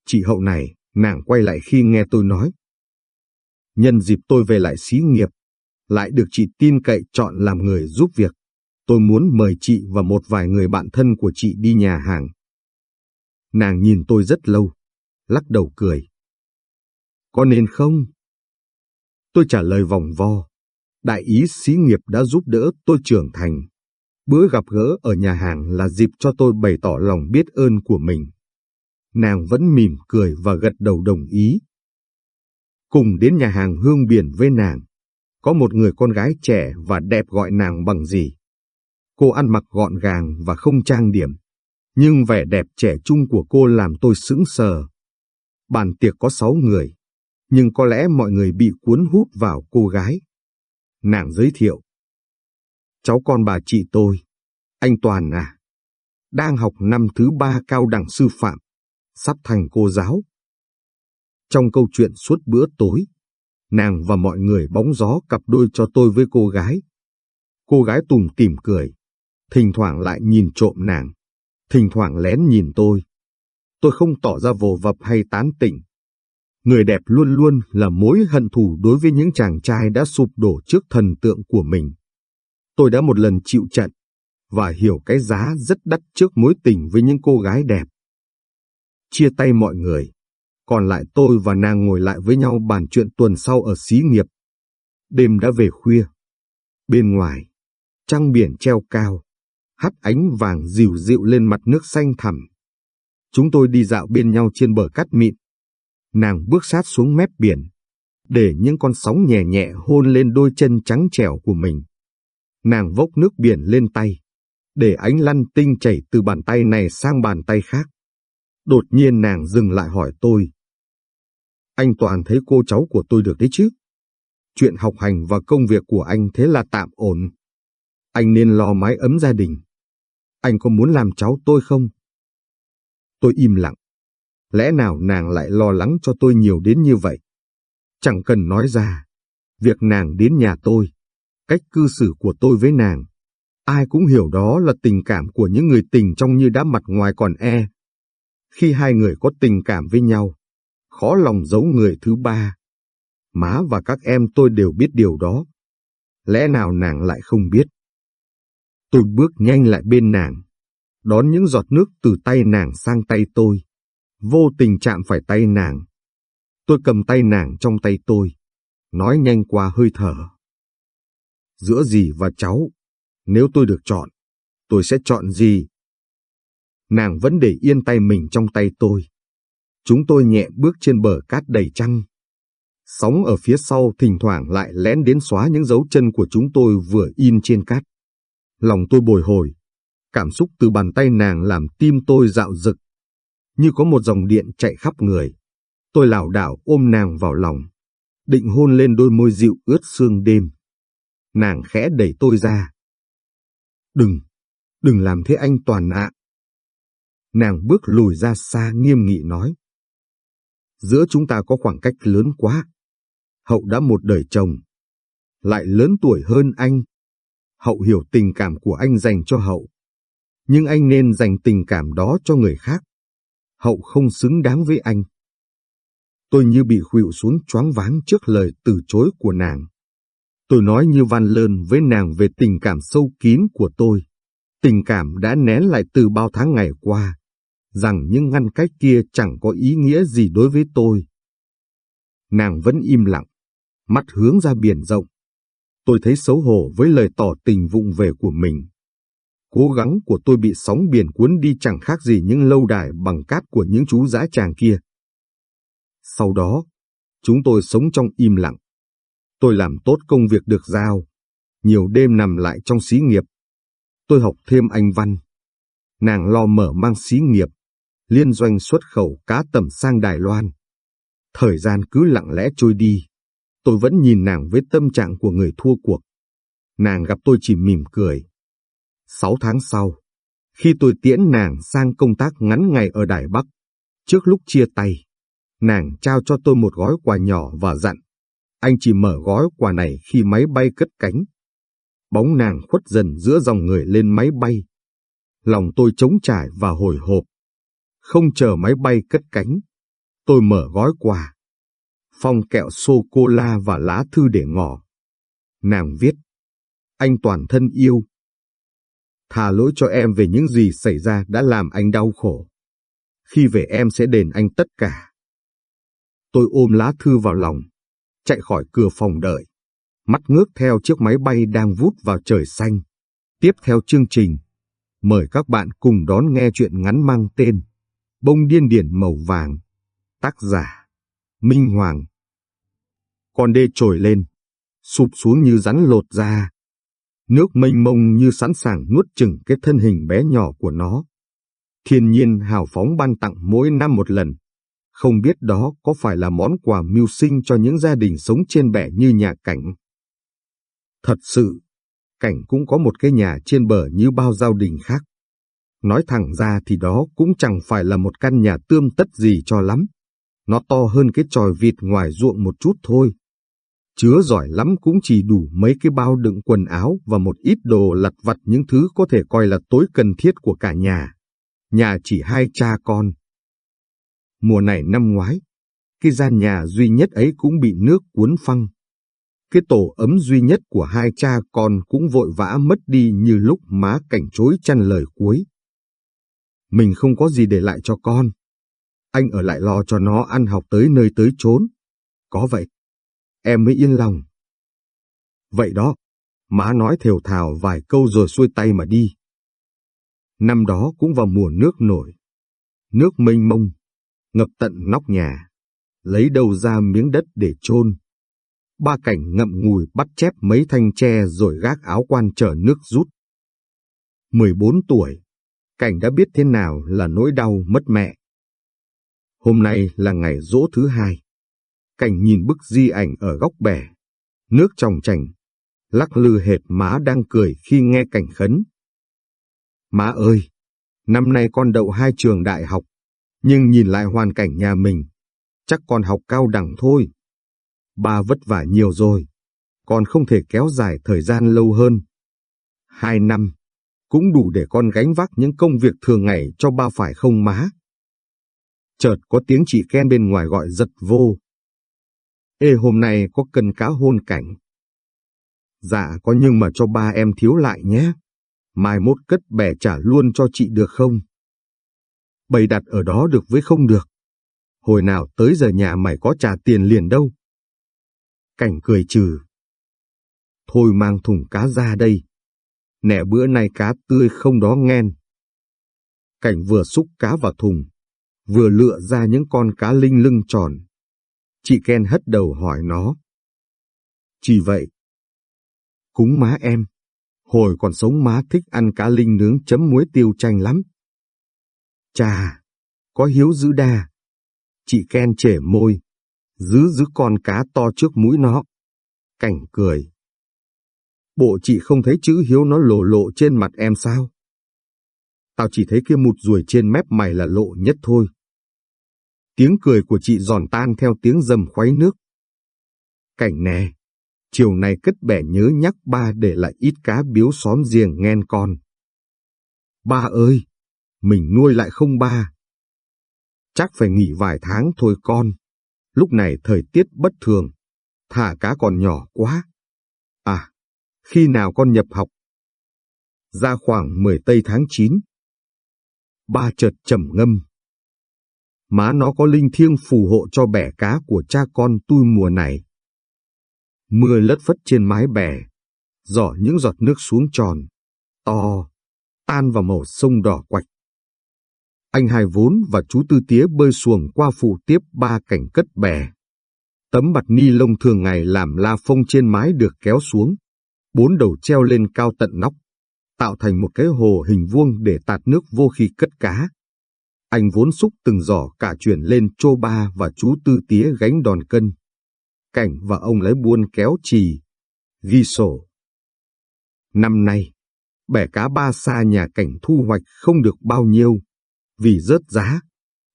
Chị hậu này, nàng quay lại khi nghe tôi nói. Nhân dịp tôi về lại xí nghiệp, lại được chị tin cậy chọn làm người giúp việc. Tôi muốn mời chị và một vài người bạn thân của chị đi nhà hàng. Nàng nhìn tôi rất lâu, lắc đầu cười. Có nên không? Tôi trả lời vòng vo. Đại ý xí nghiệp đã giúp đỡ tôi trưởng thành. Bữa gặp gỡ ở nhà hàng là dịp cho tôi bày tỏ lòng biết ơn của mình. Nàng vẫn mỉm cười và gật đầu đồng ý. Cùng đến nhà hàng hương biển với nàng, có một người con gái trẻ và đẹp gọi nàng bằng gì. Cô ăn mặc gọn gàng và không trang điểm, nhưng vẻ đẹp trẻ trung của cô làm tôi sững sờ. Bàn tiệc có sáu người, nhưng có lẽ mọi người bị cuốn hút vào cô gái. Nàng giới thiệu. Cháu con bà chị tôi, anh Toàn à, đang học năm thứ ba cao đẳng sư phạm, sắp thành cô giáo. Trong câu chuyện suốt bữa tối, nàng và mọi người bóng gió cặp đôi cho tôi với cô gái. Cô gái tùng tìm cười, thỉnh thoảng lại nhìn trộm nàng, thỉnh thoảng lén nhìn tôi. Tôi không tỏ ra vồ vập hay tán tỉnh. Người đẹp luôn luôn là mối hận thù đối với những chàng trai đã sụp đổ trước thần tượng của mình. Tôi đã một lần chịu trận, và hiểu cái giá rất đắt trước mối tình với những cô gái đẹp. Chia tay mọi người, còn lại tôi và nàng ngồi lại với nhau bàn chuyện tuần sau ở xí nghiệp. Đêm đã về khuya. Bên ngoài, trăng biển treo cao, hắt ánh vàng dịu dịu lên mặt nước xanh thẳm. Chúng tôi đi dạo bên nhau trên bờ cát mịn. Nàng bước sát xuống mép biển, để những con sóng nhẹ nhẹ hôn lên đôi chân trắng trẻo của mình. Nàng vốc nước biển lên tay, để ánh lăn tinh chảy từ bàn tay này sang bàn tay khác. Đột nhiên nàng dừng lại hỏi tôi. Anh Toàn thấy cô cháu của tôi được đấy chứ? Chuyện học hành và công việc của anh thế là tạm ổn. Anh nên lo mái ấm gia đình. Anh có muốn làm cháu tôi không? Tôi im lặng. Lẽ nào nàng lại lo lắng cho tôi nhiều đến như vậy? Chẳng cần nói ra. Việc nàng đến nhà tôi, cách cư xử của tôi với nàng, ai cũng hiểu đó là tình cảm của những người tình trong như đã mặt ngoài còn e. Khi hai người có tình cảm với nhau, khó lòng giấu người thứ ba. Má và các em tôi đều biết điều đó. Lẽ nào nàng lại không biết? Tôi bước nhanh lại bên nàng, đón những giọt nước từ tay nàng sang tay tôi, vô tình chạm phải tay nàng. Tôi cầm tay nàng trong tay tôi, nói nhanh qua hơi thở. Giữa dì và cháu, nếu tôi được chọn, tôi sẽ chọn gì? Nàng vẫn để yên tay mình trong tay tôi. Chúng tôi nhẹ bước trên bờ cát đầy trăng. Sóng ở phía sau thỉnh thoảng lại lén đến xóa những dấu chân của chúng tôi vừa in trên cát. Lòng tôi bồi hồi. Cảm xúc từ bàn tay nàng làm tim tôi dạo rực. Như có một dòng điện chạy khắp người. Tôi lảo đảo ôm nàng vào lòng. Định hôn lên đôi môi dịu ướt sương đêm. Nàng khẽ đẩy tôi ra. Đừng, đừng làm thế anh Toàn ạ. Nàng bước lùi ra xa nghiêm nghị nói. Giữa chúng ta có khoảng cách lớn quá. Hậu đã một đời chồng. Lại lớn tuổi hơn anh. Hậu hiểu tình cảm của anh dành cho Hậu. Nhưng anh nên dành tình cảm đó cho người khác. Hậu không xứng đáng với anh. Tôi như bị khuỵu xuống choáng váng trước lời từ chối của nàng. Tôi nói như van lơn với nàng về tình cảm sâu kín của tôi. Tình cảm đã nén lại từ bao tháng ngày qua, rằng những ngăn cách kia chẳng có ý nghĩa gì đối với tôi. Nàng vẫn im lặng, mắt hướng ra biển rộng. Tôi thấy xấu hổ với lời tỏ tình vụng về của mình. Cố gắng của tôi bị sóng biển cuốn đi chẳng khác gì những lâu đài bằng cát của những chú dã tràng kia. Sau đó, chúng tôi sống trong im lặng. Tôi làm tốt công việc được giao, nhiều đêm nằm lại trong xí nghiệp. Tôi học thêm anh văn. Nàng lo mở mang xí nghiệp, liên doanh xuất khẩu cá tầm sang Đài Loan. Thời gian cứ lặng lẽ trôi đi. Tôi vẫn nhìn nàng với tâm trạng của người thua cuộc. Nàng gặp tôi chỉ mỉm cười. Sáu tháng sau, khi tôi tiễn nàng sang công tác ngắn ngày ở Đài Bắc, trước lúc chia tay, nàng trao cho tôi một gói quà nhỏ và dặn anh chỉ mở gói quà này khi máy bay cất cánh. Bóng nàng khuất dần giữa dòng người lên máy bay. Lòng tôi trống trải và hồi hộp. Không chờ máy bay cất cánh. Tôi mở gói quà. Phong kẹo sô-cô-la và lá thư để ngỏ. Nàng viết. Anh toàn thân yêu. Thà lỗi cho em về những gì xảy ra đã làm anh đau khổ. Khi về em sẽ đền anh tất cả. Tôi ôm lá thư vào lòng chạy khỏi cửa phòng đợi. Mắt ngước theo chiếc máy bay đang vút vào trời xanh. Tiếp theo chương trình, mời các bạn cùng đón nghe chuyện ngắn mang tên Bông điên điển màu vàng. Tác giả Minh Hoàng Con đê trồi lên, sụp xuống như rắn lột ra. Nước mênh mông như sẵn sàng nuốt chừng cái thân hình bé nhỏ của nó. Thiên nhiên hào phóng ban tặng mỗi năm một lần. Không biết đó có phải là món quà mưu sinh cho những gia đình sống trên bẻ như nhà cảnh. Thật sự, cảnh cũng có một cái nhà trên bờ như bao gia đình khác. Nói thẳng ra thì đó cũng chẳng phải là một căn nhà tươm tất gì cho lắm. Nó to hơn cái tròi vịt ngoài ruộng một chút thôi. chứa giỏi lắm cũng chỉ đủ mấy cái bao đựng quần áo và một ít đồ lặt vặt những thứ có thể coi là tối cần thiết của cả nhà. Nhà chỉ hai cha con. Mùa này năm ngoái, cái gian nhà duy nhất ấy cũng bị nước cuốn phăng. Cái tổ ấm duy nhất của hai cha con cũng vội vã mất đi như lúc má cảnh chối chăn lời cuối. Mình không có gì để lại cho con. Anh ở lại lo cho nó ăn học tới nơi tới chốn. Có vậy, em mới yên lòng. Vậy đó, má nói thều thào vài câu rồi xuôi tay mà đi. Năm đó cũng vào mùa nước nổi. Nước mênh mông, ngập tận nóc nhà, lấy đầu ra miếng đất để chôn. Ba cảnh ngậm ngùi bắt chép mấy thanh tre rồi gác áo quan chờ nước rút. 14 tuổi, cảnh đã biết thế nào là nỗi đau mất mẹ. Hôm nay là ngày rỗ thứ hai. Cảnh nhìn bức di ảnh ở góc bể, nước trong chành, lắc lư hệt má đang cười khi nghe cảnh khấn. Má ơi, năm nay con đậu hai trường đại học, nhưng nhìn lại hoàn cảnh nhà mình, chắc con học cao đẳng thôi. Ba vất vả nhiều rồi, con không thể kéo dài thời gian lâu hơn. Hai năm, cũng đủ để con gánh vác những công việc thường ngày cho ba phải không má? Chợt có tiếng chị Ken bên ngoài gọi giật vô. Ê hôm nay có cần cá hôn cảnh. Dạ có nhưng mà cho ba em thiếu lại nhé. Mai mốt cất bẻ trả luôn cho chị được không? Bày đặt ở đó được với không được. Hồi nào tới giờ nhà mày có trả tiền liền đâu. Cảnh cười trừ. Thôi mang thùng cá ra đây. Nẻ bữa nay cá tươi không đó nghen. Cảnh vừa xúc cá vào thùng, vừa lựa ra những con cá linh lưng tròn. Chị Ken hất đầu hỏi nó. Chỉ vậy. Cúng má em. Hồi còn sống má thích ăn cá linh nướng chấm muối tiêu chanh lắm. Chà, có hiếu dữ đa. Chị Ken trẻ môi, giữ giữ con cá to trước mũi nó. Cảnh cười. Bộ chị không thấy chữ hiếu nó lộ lộ trên mặt em sao? Tao chỉ thấy kia một ruồi trên mép mày là lộ nhất thôi. Tiếng cười của chị giòn tan theo tiếng dầm khuấy nước. Cảnh nè, chiều nay cất bẻ nhớ nhắc ba để lại ít cá biếu xóm riêng nghen con. Ba ơi, mình nuôi lại không ba? Chắc phải nghỉ vài tháng thôi con. Lúc này thời tiết bất thường, thả cá còn nhỏ quá. À, khi nào con nhập học? Ra khoảng 10 tây tháng 9. Ba chợt trầm ngâm. Má nó có linh thiêng phù hộ cho bẻ cá của cha con tôi mùa này. Mưa lất phất trên mái bè, giỏ những giọt nước xuống tròn, to, tan vào màu sông đỏ quạch. Anh Hai Vốn và chú Tư Tía bơi xuồng qua phụ tiếp ba cảnh cất bè. Tấm bạt ni lông thường ngày làm la phông trên mái được kéo xuống, bốn đầu treo lên cao tận nóc, tạo thành một cái hồ hình vuông để tạt nước vô khi cất cá. Anh vốn xúc từng giỏ cả chuyển lên chô ba và chú Tư Tía gánh đòn cân. Cảnh và ông lấy buôn kéo trì, ghi sổ. Năm nay, bẻ cá ba xa nhà cảnh thu hoạch không được bao nhiêu, vì rớt giá,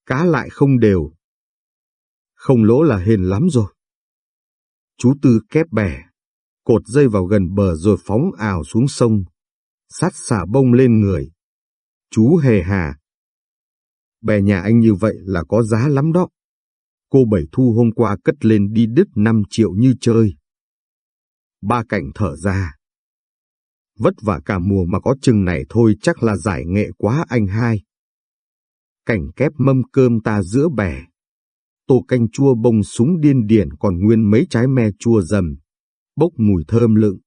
cá lại không đều. Không lỗ là hên lắm rồi. Chú Tư kép bẻ, cột dây vào gần bờ rồi phóng ảo xuống sông, sát xả bông lên người. Chú hề hà. Bè nhà anh như vậy là có giá lắm đó. Cô Bảy Thu hôm qua cất lên đi đứt 5 triệu như chơi. Ba cảnh thở ra. Vất vả cả mùa mà có chừng này thôi chắc là giải nghệ quá anh hai. Cảnh kép mâm cơm ta giữa bè. Tô canh chua bông súng điên điển còn nguyên mấy trái me chua dầm, bốc mùi thơm lựng.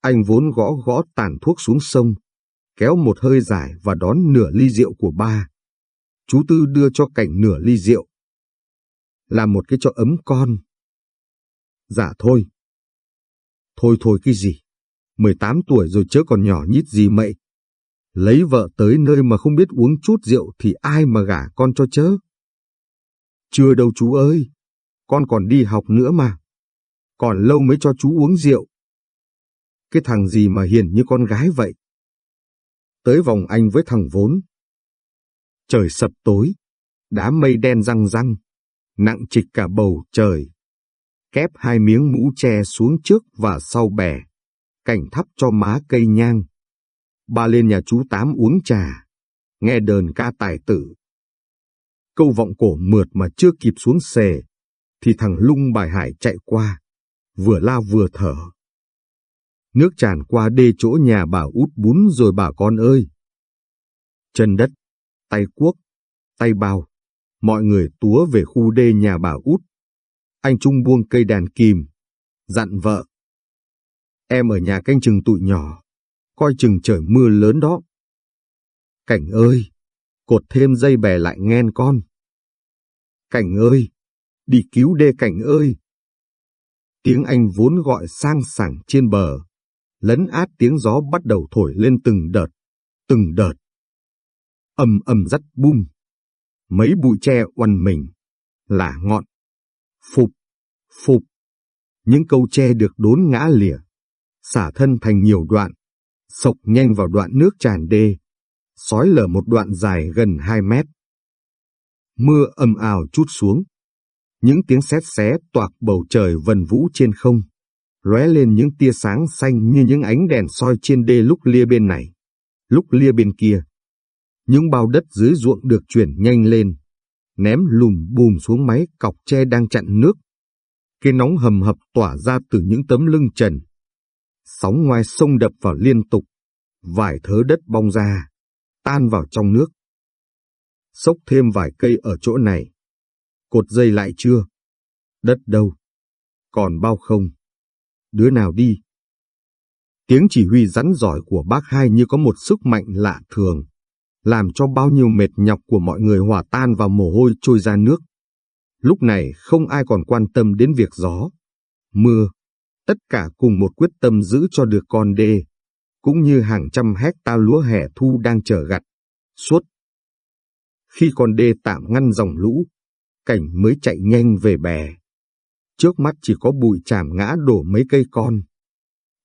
Anh vốn gõ gõ tàn thuốc xuống sông, kéo một hơi dài và đón nửa ly rượu của ba. Chú Tư đưa cho cảnh nửa ly rượu. Làm một cái cho ấm con. Dạ thôi. Thôi thôi cái gì? 18 tuổi rồi chớ còn nhỏ nhít gì mậy. Lấy vợ tới nơi mà không biết uống chút rượu thì ai mà gả con cho chớ. Chưa đâu chú ơi, con còn đi học nữa mà. Còn lâu mới cho chú uống rượu. Cái thằng gì mà hiền như con gái vậy? Tới vòng anh với thằng vốn. Trời sập tối, đám mây đen răng răng, nặng trịch cả bầu trời. kép hai miếng mũ tre xuống trước và sau bè, cảnh thắp cho má cây nhang. Ba lên nhà chú Tám uống trà, nghe đờn ca tài tử. Câu vọng cổ mượt mà chưa kịp xuống xề, thì thằng lung bài hải chạy qua, vừa la vừa thở. Nước tràn qua đê chỗ nhà bà út bún rồi bà con ơi. Chân đất, tay cuốc, tay bao, mọi người túa về khu đê nhà bà út. Anh Trung buông cây đàn kìm, dặn vợ. Em ở nhà canh chừng tụi nhỏ, coi chừng trời mưa lớn đó. Cảnh ơi, cột thêm dây bè lại nghen con. Cảnh ơi, đi cứu đê cảnh ơi. Tiếng Anh vốn gọi sang sảng trên bờ, lấn át tiếng gió bắt đầu thổi lên từng đợt, từng đợt. Âm âm rắt bum, mấy bụi tre oằn mình, là ngọn. Phục, phục. Những câu tre được đốn ngã lìa, xả thân thành nhiều đoạn, sộc nhanh vào đoạn nước tràn đê, sói lở một đoạn dài gần 2 mét. Mưa âm ào chút xuống. Những tiếng sét xé toạc bầu trời vần vũ trên không, lóe lên những tia sáng xanh như những ánh đèn soi trên đê lúc lia bên này, lúc lia bên kia. Những bao đất dưới ruộng được chuyển nhanh lên, ném lùm bùm xuống máy cọc tre đang chặn nước. Cái nóng hầm hập tỏa ra từ những tấm lưng trần. Sóng ngoài sông đập vào liên tục, vài thớ đất bong ra, tan vào trong nước. Xốc thêm vài cây ở chỗ này. Cột dây lại chưa? Đất đâu? Còn bao không? Đứa nào đi? Tiếng chỉ huy rắn giỏi của bác hai như có một sức mạnh lạ thường làm cho bao nhiêu mệt nhọc của mọi người hòa tan vào mồ hôi trôi ra nước. Lúc này không ai còn quan tâm đến việc gió, mưa, tất cả cùng một quyết tâm giữ cho được con đê, cũng như hàng trăm hecta lúa hẻ thu đang chờ gặt, suốt. Khi con đê tạm ngăn dòng lũ, cảnh mới chạy nhanh về bè. Trước mắt chỉ có bụi chảm ngã đổ mấy cây con.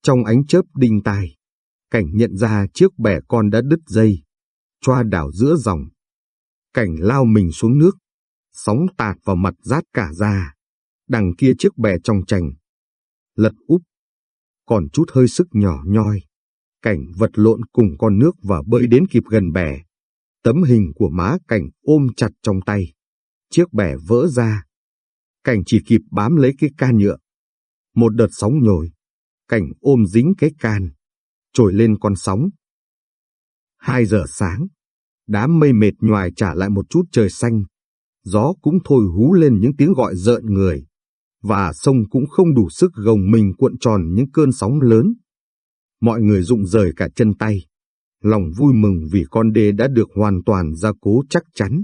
Trong ánh chớp đinh tai, cảnh nhận ra chiếc bè con đã đứt dây choa đảo giữa dòng. Cảnh lao mình xuống nước, sóng tạt vào mặt rát cả da Đằng kia chiếc bè trong chành. Lật úp, còn chút hơi sức nhỏ nhoi. Cảnh vật lộn cùng con nước và bơi đến kịp gần bè. Tấm hình của má cảnh ôm chặt trong tay. Chiếc bè vỡ ra. Cảnh chỉ kịp bám lấy cái can nhựa. Một đợt sóng nhồi. Cảnh ôm dính cái can. Trồi lên con sóng. Hai giờ sáng, đám mây mệt nhoài trả lại một chút trời xanh. Gió cũng thôi hú lên những tiếng gọi rợn người, và sông cũng không đủ sức gồng mình cuộn tròn những cơn sóng lớn. Mọi người rụng rời cả chân tay, lòng vui mừng vì con đê đã được hoàn toàn gia cố chắc chắn.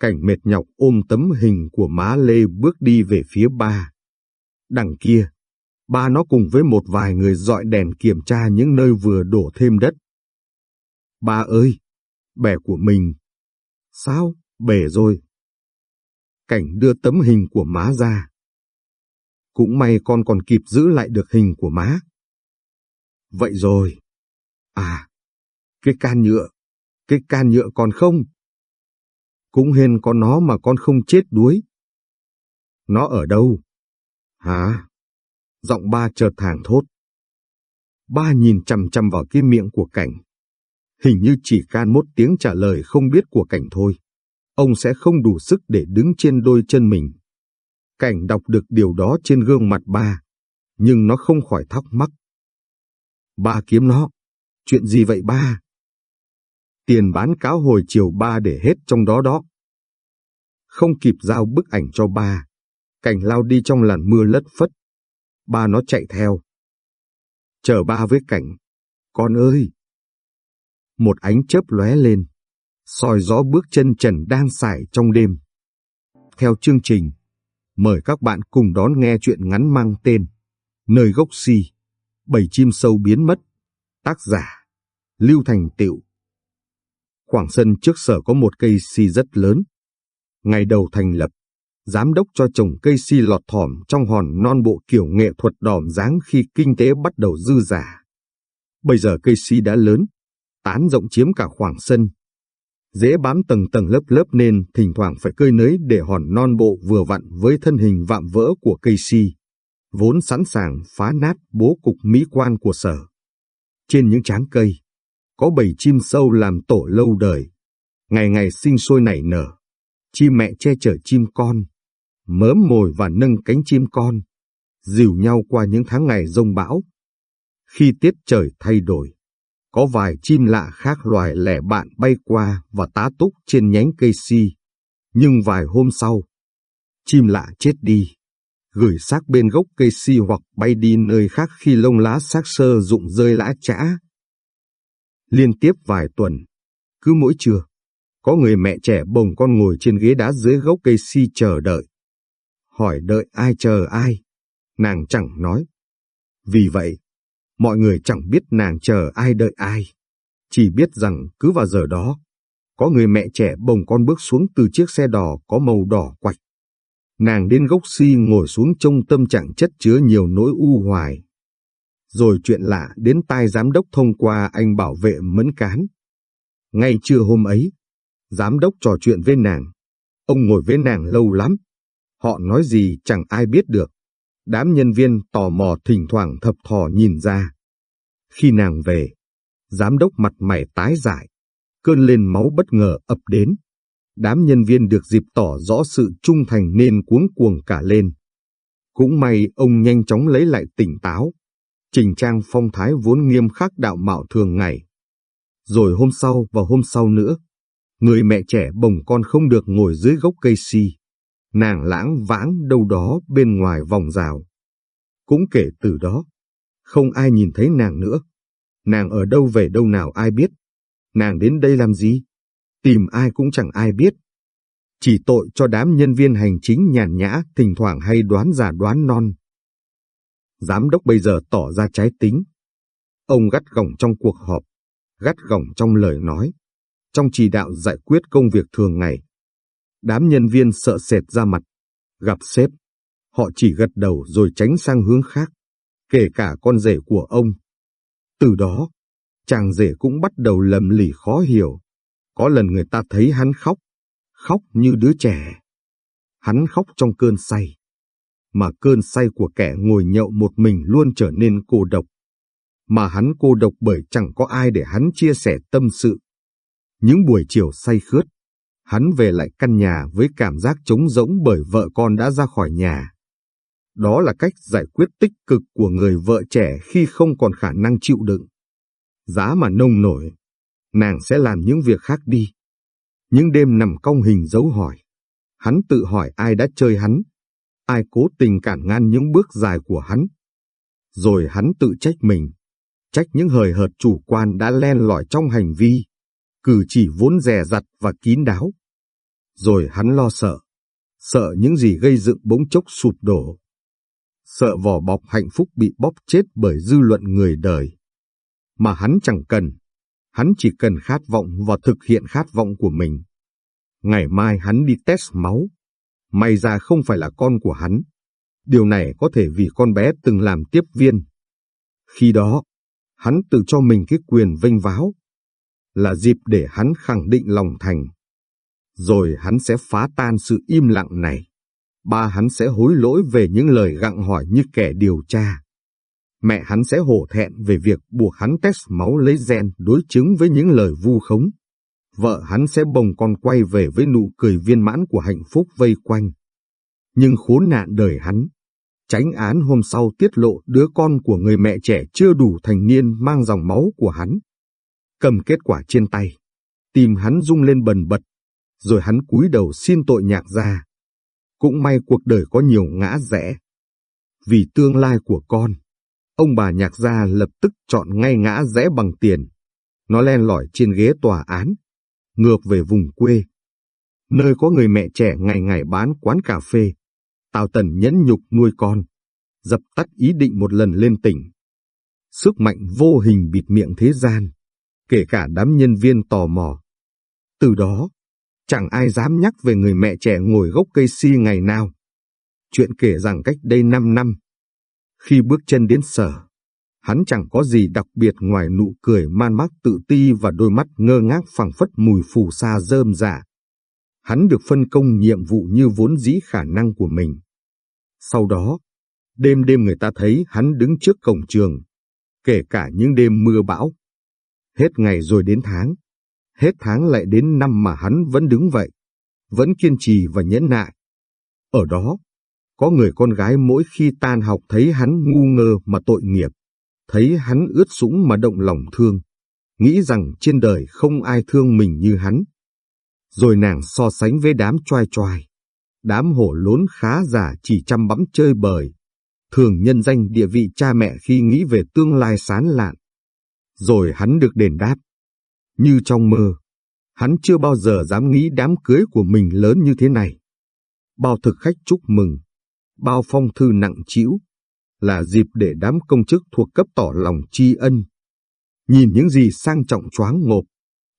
Cảnh mệt nhọc ôm tấm hình của má Lê bước đi về phía ba. Đằng kia, ba nó cùng với một vài người dọi đèn kiểm tra những nơi vừa đổ thêm đất. Ba ơi, bè của mình. Sao, bể rồi. Cảnh đưa tấm hình của má ra. Cũng may con còn kịp giữ lại được hình của má. Vậy rồi. À, cái can nhựa, cái can nhựa còn không? Cũng hên có nó mà con không chết đuối. Nó ở đâu? Hả? Giọng ba chợt thảng thốt. Ba nhìn chằm chằm vào cái miệng của cảnh hình như chỉ can một tiếng trả lời không biết của cảnh thôi. Ông sẽ không đủ sức để đứng trên đôi chân mình. Cảnh đọc được điều đó trên gương mặt ba, nhưng nó không khỏi thắc mắc. Ba kiếm nó, chuyện gì vậy ba? Tiền bán cáo hồi chiều ba để hết trong đó đó. Không kịp giao bức ảnh cho ba, cảnh lao đi trong làn mưa lất phất. Ba nó chạy theo. Chờ ba với cảnh. Con ơi! một ánh chớp lóe lên, soi gió bước chân trần đang sải trong đêm. Theo chương trình, mời các bạn cùng đón nghe chuyện ngắn mang tên Nơi gốc si, bảy chim sâu biến mất, tác giả Lưu Thành Tiệu. Khoảng sân trước sở có một cây si rất lớn. Ngày đầu thành lập, giám đốc cho trồng cây si lọt thỏm trong hòn non bộ kiểu nghệ thuật đòm dáng khi kinh tế bắt đầu dư giả. Bây giờ cây si đã lớn, tán rộng chiếm cả khoảng sân. Dễ bám tầng tầng lớp lớp nên thỉnh thoảng phải cơi nới để hòn non bộ vừa vặn với thân hình vạm vỡ của cây si, vốn sẵn sàng phá nát bố cục mỹ quan của sở. Trên những tráng cây, có bầy chim sâu làm tổ lâu đời, ngày ngày sinh sôi nảy nở, chim mẹ che chở chim con, mớm mồi và nâng cánh chim con, dìu nhau qua những tháng ngày rông bão. Khi tiết trời thay đổi, có vài chim lạ khác loài lẻ bạn bay qua và tá túc trên nhánh cây si, nhưng vài hôm sau, chim lạ chết đi, gửi xác bên gốc cây si hoặc bay đi nơi khác khi lông lá xác sơ rụng rơi lã chã. Liên tiếp vài tuần, cứ mỗi trưa, có người mẹ trẻ bồng con ngồi trên ghế đá dưới gốc cây si chờ đợi. Hỏi đợi ai chờ ai, nàng chẳng nói. Vì vậy, mọi người chẳng biết nàng chờ ai đợi ai. Chỉ biết rằng cứ vào giờ đó, có người mẹ trẻ bồng con bước xuống từ chiếc xe đỏ có màu đỏ quạch. Nàng đến gốc si ngồi xuống trong tâm trạng chất chứa nhiều nỗi u hoài. Rồi chuyện lạ đến tai giám đốc thông qua anh bảo vệ mẫn cán. Ngay trưa hôm ấy, giám đốc trò chuyện với nàng. Ông ngồi với nàng lâu lắm. Họ nói gì chẳng ai biết được. Đám nhân viên tò mò thỉnh thoảng thập thò nhìn ra. Khi nàng về, giám đốc mặt mày tái dại, cơn lên máu bất ngờ ập đến. Đám nhân viên được dịp tỏ rõ sự trung thành nên cuống cuồng cả lên. Cũng may ông nhanh chóng lấy lại tỉnh táo, trình trang phong thái vốn nghiêm khắc đạo mạo thường ngày. Rồi hôm sau và hôm sau nữa, người mẹ trẻ bồng con không được ngồi dưới gốc cây si. Nàng lãng vãng đâu đó bên ngoài vòng rào. Cũng kể từ đó, không ai nhìn thấy nàng nữa. Nàng ở đâu về đâu nào ai biết. Nàng đến đây làm gì? Tìm ai cũng chẳng ai biết. Chỉ tội cho đám nhân viên hành chính nhàn nhã thỉnh thoảng hay đoán giả đoán non. Giám đốc bây giờ tỏ ra trái tính. Ông gắt gỏng trong cuộc họp, gắt gỏng trong lời nói, trong chỉ đạo giải quyết công việc thường ngày. Đám nhân viên sợ sệt ra mặt, gặp sếp, họ chỉ gật đầu rồi tránh sang hướng khác, kể cả con rể của ông. Từ đó, chàng rể cũng bắt đầu lầm lì khó hiểu. Có lần người ta thấy hắn khóc, khóc như đứa trẻ. Hắn khóc trong cơn say. Mà cơn say của kẻ ngồi nhậu một mình luôn trở nên cô độc. Mà hắn cô độc bởi chẳng có ai để hắn chia sẻ tâm sự. Những buổi chiều say khướt, hắn về lại căn nhà với cảm giác trống rỗng bởi vợ con đã ra khỏi nhà. Đó là cách giải quyết tích cực của người vợ trẻ khi không còn khả năng chịu đựng. Giá mà nông nổi, nàng sẽ làm những việc khác đi. Những đêm nằm cong hình dấu hỏi. Hắn tự hỏi ai đã chơi hắn, ai cố tình cản ngăn những bước dài của hắn. Rồi hắn tự trách mình, trách những hời hợt chủ quan đã len lỏi trong hành vi, cử chỉ vốn dè dặt và kín đáo. Rồi hắn lo sợ, sợ những gì gây dựng bỗng chốc sụp đổ. Sợ vỏ bọc hạnh phúc bị bóp chết bởi dư luận người đời. Mà hắn chẳng cần, hắn chỉ cần khát vọng và thực hiện khát vọng của mình. Ngày mai hắn đi test máu. May ra không phải là con của hắn. Điều này có thể vì con bé từng làm tiếp viên. Khi đó, hắn tự cho mình cái quyền vinh váo. Là dịp để hắn khẳng định lòng thành. Rồi hắn sẽ phá tan sự im lặng này. Ba hắn sẽ hối lỗi về những lời gặng hỏi như kẻ điều tra mẹ hắn sẽ hổ thẹn về việc buộc hắn test máu lấy gen đối chứng với những lời vu khống. Vợ hắn sẽ bồng con quay về với nụ cười viên mãn của hạnh phúc vây quanh. Nhưng khốn nạn đời hắn, tránh án hôm sau tiết lộ đứa con của người mẹ trẻ chưa đủ thành niên mang dòng máu của hắn. Cầm kết quả trên tay, tim hắn rung lên bần bật, rồi hắn cúi đầu xin tội nhạc ra. Cũng may cuộc đời có nhiều ngã rẽ. Vì tương lai của con, Ông bà nhạc gia lập tức chọn ngay ngã rẽ bằng tiền. Nó len lỏi trên ghế tòa án, ngược về vùng quê. Nơi có người mẹ trẻ ngày ngày bán quán cà phê. Tào Tần nhẫn nhục nuôi con, dập tắt ý định một lần lên tỉnh. Sức mạnh vô hình bịt miệng thế gian, kể cả đám nhân viên tò mò. Từ đó, chẳng ai dám nhắc về người mẹ trẻ ngồi gốc cây si ngày nào. Chuyện kể rằng cách đây 5 năm, khi bước chân đến sở, Hắn chẳng có gì đặc biệt ngoài nụ cười man mác tự ti và đôi mắt ngơ ngác phẳng phất mùi phù sa rơm rạ. Hắn được phân công nhiệm vụ như vốn dĩ khả năng của mình. Sau đó, đêm đêm người ta thấy hắn đứng trước cổng trường, kể cả những đêm mưa bão. Hết ngày rồi đến tháng, hết tháng lại đến năm mà hắn vẫn đứng vậy, vẫn kiên trì và nhẫn nại. Ở đó, có người con gái mỗi khi tan học thấy hắn ngu ngơ mà tội nghiệp, thấy hắn ướt sũng mà động lòng thương, nghĩ rằng trên đời không ai thương mình như hắn. Rồi nàng so sánh với đám choai choai, đám hổ lốn khá giả chỉ chăm bắm chơi bời, thường nhân danh địa vị cha mẹ khi nghĩ về tương lai sán lạn. Rồi hắn được đền đáp. Như trong mơ, hắn chưa bao giờ dám nghĩ đám cưới của mình lớn như thế này. Bao thực khách chúc mừng, bao phong thư nặng trĩu, là dịp để đám công chức thuộc cấp tỏ lòng tri ân. Nhìn những gì sang trọng choáng ngộp,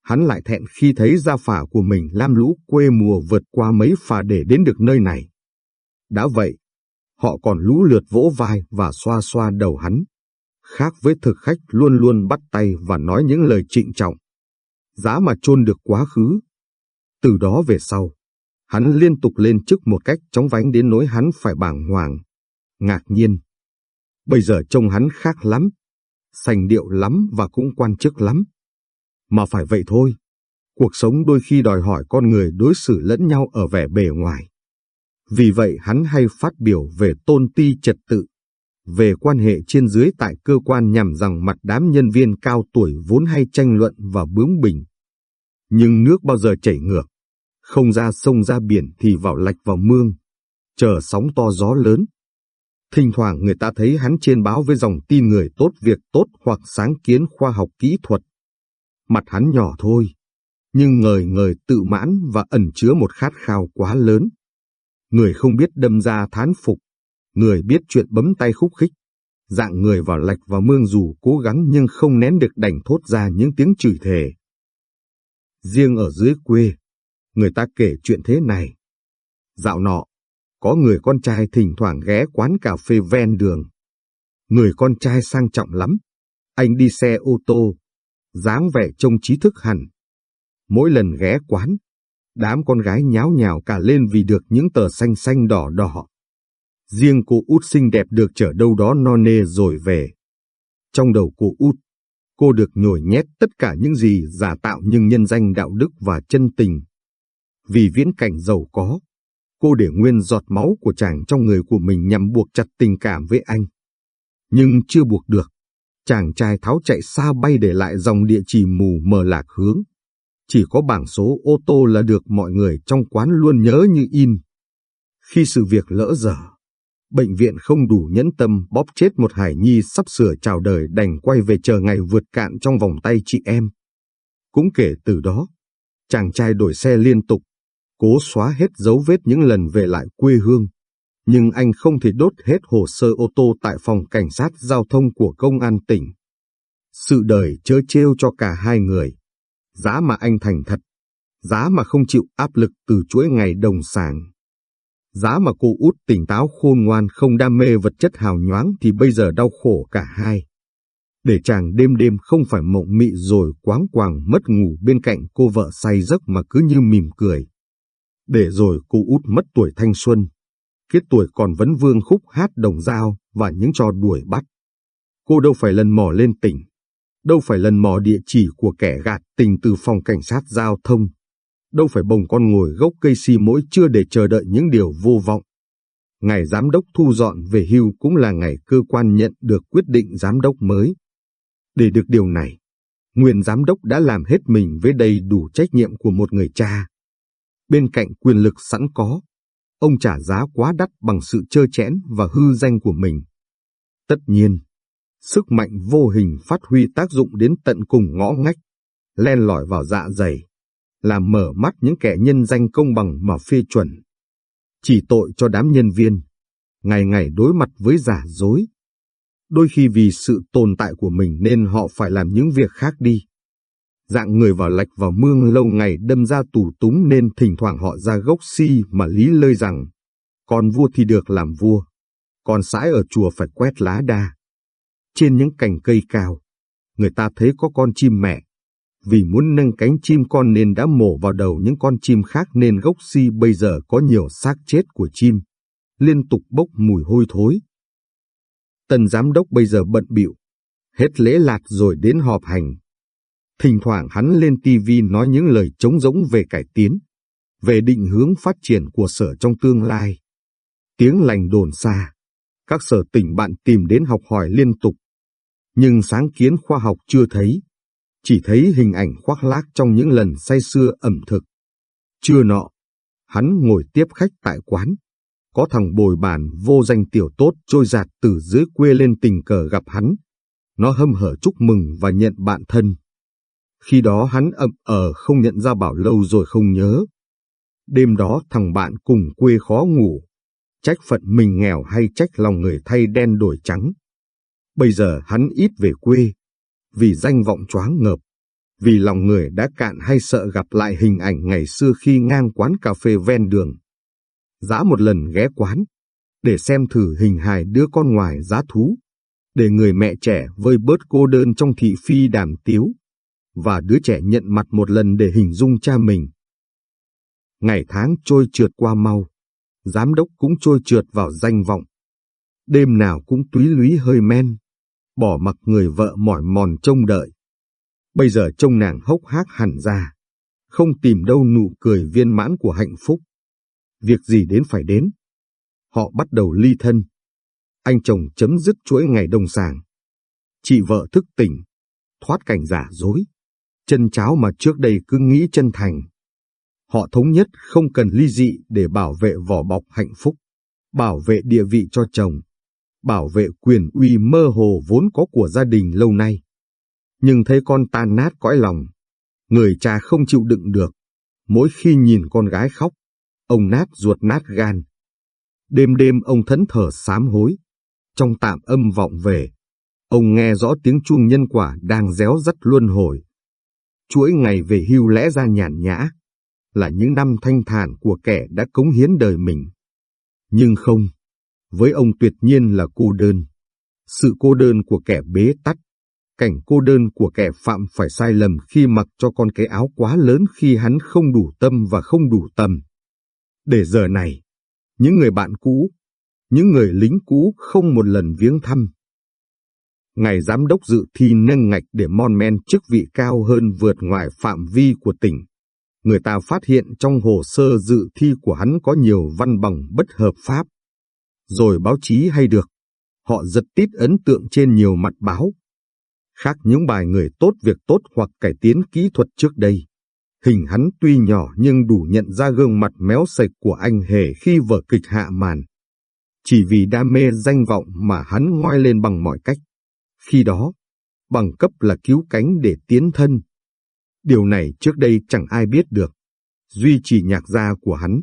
hắn lại thẹn khi thấy gia phả của mình lam lũ quê mùa vượt qua mấy phà để đến được nơi này. Đã vậy, họ còn lũ lượt vỗ vai và xoa xoa đầu hắn, khác với thực khách luôn luôn bắt tay và nói những lời trịnh trọng. Giá mà chôn được quá khứ. Từ đó về sau, hắn liên tục lên chức một cách chóng vánh đến nỗi hắn phải bàng hoàng, ngạc nhiên. Bây giờ trông hắn khác lắm, sành điệu lắm và cũng quan chức lắm. Mà phải vậy thôi, cuộc sống đôi khi đòi hỏi con người đối xử lẫn nhau ở vẻ bề ngoài. Vì vậy hắn hay phát biểu về tôn ti trật tự, về quan hệ trên dưới tại cơ quan nhằm rằng mặt đám nhân viên cao tuổi vốn hay tranh luận và bướng bỉnh. Nhưng nước bao giờ chảy ngược, không ra sông ra biển thì vào lạch vào mương, chờ sóng to gió lớn. Thỉnh thoảng người ta thấy hắn trên báo với dòng tin người tốt việc tốt hoặc sáng kiến khoa học kỹ thuật. Mặt hắn nhỏ thôi, nhưng ngời ngời tự mãn và ẩn chứa một khát khao quá lớn. Người không biết đâm ra thán phục, người biết chuyện bấm tay khúc khích. Dạng người vào lạch vào mương dù cố gắng nhưng không nén được đành thốt ra những tiếng chửi thề. Riêng ở dưới quê, người ta kể chuyện thế này. Dạo nọ, có người con trai thỉnh thoảng ghé quán cà phê ven đường. Người con trai sang trọng lắm, anh đi xe ô tô, dáng vẻ trông trí thức hẳn. Mỗi lần ghé quán, đám con gái nháo nhào cả lên vì được những tờ xanh xanh đỏ đỏ. Riêng cô út xinh đẹp được chở đâu đó no nê rồi về. Trong đầu cô út, cô được nhồi nhét tất cả những gì giả tạo nhưng nhân danh đạo đức và chân tình. Vì viễn cảnh giàu có, cô để nguyên giọt máu của chàng trong người của mình nhằm buộc chặt tình cảm với anh. Nhưng chưa buộc được, chàng trai tháo chạy xa bay để lại dòng địa chỉ mù mờ lạc hướng. Chỉ có bảng số ô tô là được mọi người trong quán luôn nhớ như in. Khi sự việc lỡ dở, bệnh viện không đủ nhẫn tâm bóp chết một hải nhi sắp sửa chào đời đành quay về chờ ngày vượt cạn trong vòng tay chị em. Cũng kể từ đó, chàng trai đổi xe liên tục, cố xóa hết dấu vết những lần về lại quê hương. Nhưng anh không thể đốt hết hồ sơ ô tô tại phòng cảnh sát giao thông của công an tỉnh. Sự đời chớ trêu cho cả hai người. Giá mà anh thành thật, giá mà không chịu áp lực từ chuỗi ngày đồng sàng. Giá mà cô út tỉnh táo khôn ngoan không đam mê vật chất hào nhoáng thì bây giờ đau khổ cả hai. Để chàng đêm đêm không phải mộng mị rồi quáng quàng mất ngủ bên cạnh cô vợ say giấc mà cứ như mỉm cười. Để rồi cô út mất tuổi thanh xuân. Kết tuổi còn vấn vương khúc hát đồng dao và những trò đuổi bắt. Cô đâu phải lần mò lên tỉnh, đâu phải lần mò địa chỉ của kẻ gạt tình từ phòng cảnh sát giao thông, đâu phải bồng con ngồi gốc cây si mỗi trưa để chờ đợi những điều vô vọng. Ngày giám đốc thu dọn về hưu cũng là ngày cơ quan nhận được quyết định giám đốc mới. Để được điều này, nguyên giám đốc đã làm hết mình với đầy đủ trách nhiệm của một người cha. Bên cạnh quyền lực sẵn có, ông trả giá quá đắt bằng sự trơ chẽn và hư danh của mình. Tất nhiên, sức mạnh vô hình phát huy tác dụng đến tận cùng ngõ ngách, len lỏi vào dạ dày, làm mở mắt những kẻ nhân danh công bằng mà phê chuẩn. Chỉ tội cho đám nhân viên, ngày ngày đối mặt với giả dối. Đôi khi vì sự tồn tại của mình nên họ phải làm những việc khác đi. Dạng người vào lạch vào mương lâu ngày đâm ra tù túng nên thỉnh thoảng họ ra gốc si mà lý lơi rằng, con vua thì được làm vua, con sãi ở chùa phải quét lá đa. Trên những cành cây cao, người ta thấy có con chim mẹ. Vì muốn nâng cánh chim con nên đã mổ vào đầu những con chim khác nên gốc si bây giờ có nhiều xác chết của chim, liên tục bốc mùi hôi thối. Tần giám đốc bây giờ bận bịu, hết lễ lạt rồi đến họp hành. Thỉnh thoảng hắn lên tivi nói những lời trống rỗng về cải tiến, về định hướng phát triển của sở trong tương lai. Tiếng lành đồn xa, các sở tỉnh bạn tìm đến học hỏi liên tục. Nhưng sáng kiến khoa học chưa thấy, chỉ thấy hình ảnh khoác lác trong những lần say xưa ẩm thực. Trưa nọ, hắn ngồi tiếp khách tại quán. Có thằng bồi bàn vô danh tiểu tốt trôi giạt từ dưới quê lên tình cờ gặp hắn. Nó hâm hở chúc mừng và nhận bạn thân. Khi đó hắn ậm ờ không nhận ra bảo lâu rồi không nhớ. Đêm đó thằng bạn cùng quê khó ngủ, trách phận mình nghèo hay trách lòng người thay đen đổi trắng. Bây giờ hắn ít về quê, vì danh vọng choáng ngợp, vì lòng người đã cạn hay sợ gặp lại hình ảnh ngày xưa khi ngang quán cà phê ven đường. Giá một lần ghé quán, để xem thử hình hài đứa con ngoài giá thú, để người mẹ trẻ vơi bớt cô đơn trong thị phi đàm tiếu, và đứa trẻ nhận mặt một lần để hình dung cha mình. Ngày tháng trôi trượt qua mau, giám đốc cũng trôi trượt vào danh vọng. Đêm nào cũng túy lúy hơi men, bỏ mặc người vợ mỏi mòn trông đợi. Bây giờ trông nàng hốc hác hẳn ra, không tìm đâu nụ cười viên mãn của hạnh phúc. Việc gì đến phải đến. Họ bắt đầu ly thân. Anh chồng chấm dứt chuỗi ngày đông sàng. Chị vợ thức tỉnh, thoát cảnh giả dối. Chân cháo mà trước đây cứ nghĩ chân thành. Họ thống nhất không cần ly dị để bảo vệ vỏ bọc hạnh phúc, bảo vệ địa vị cho chồng, bảo vệ quyền uy mơ hồ vốn có của gia đình lâu nay. Nhưng thấy con tan nát cõi lòng, người cha không chịu đựng được. Mỗi khi nhìn con gái khóc, ông nát ruột nát gan. Đêm đêm ông thẫn thờ sám hối. Trong tạm âm vọng về, ông nghe rõ tiếng chuông nhân quả đang réo rắt luân hồi. Chuỗi ngày về hưu lẽ ra nhàn nhã, là những năm thanh thản của kẻ đã cống hiến đời mình. Nhưng không, với ông tuyệt nhiên là cô đơn. Sự cô đơn của kẻ bế tắc, cảnh cô đơn của kẻ phạm phải sai lầm khi mặc cho con cái áo quá lớn khi hắn không đủ tâm và không đủ tầm. Để giờ này, những người bạn cũ, những người lính cũ không một lần viếng thăm ngài giám đốc dự thi nâng ngạch để mon men chức vị cao hơn vượt ngoài phạm vi của tỉnh. Người ta phát hiện trong hồ sơ dự thi của hắn có nhiều văn bằng bất hợp pháp rồi báo chí hay được. Họ giật tít ấn tượng trên nhiều mặt báo. Khác những bài người tốt việc tốt hoặc cải tiến kỹ thuật trước đây. Hình hắn tuy nhỏ nhưng đủ nhận ra gương mặt méo sạch của anh hề khi vở kịch hạ màn. Chỉ vì đam mê danh vọng mà hắn ngoi lên bằng mọi cách. Khi đó, bằng cấp là cứu cánh để tiến thân. Điều này trước đây chẳng ai biết được. Duy chỉ nhạc gia của hắn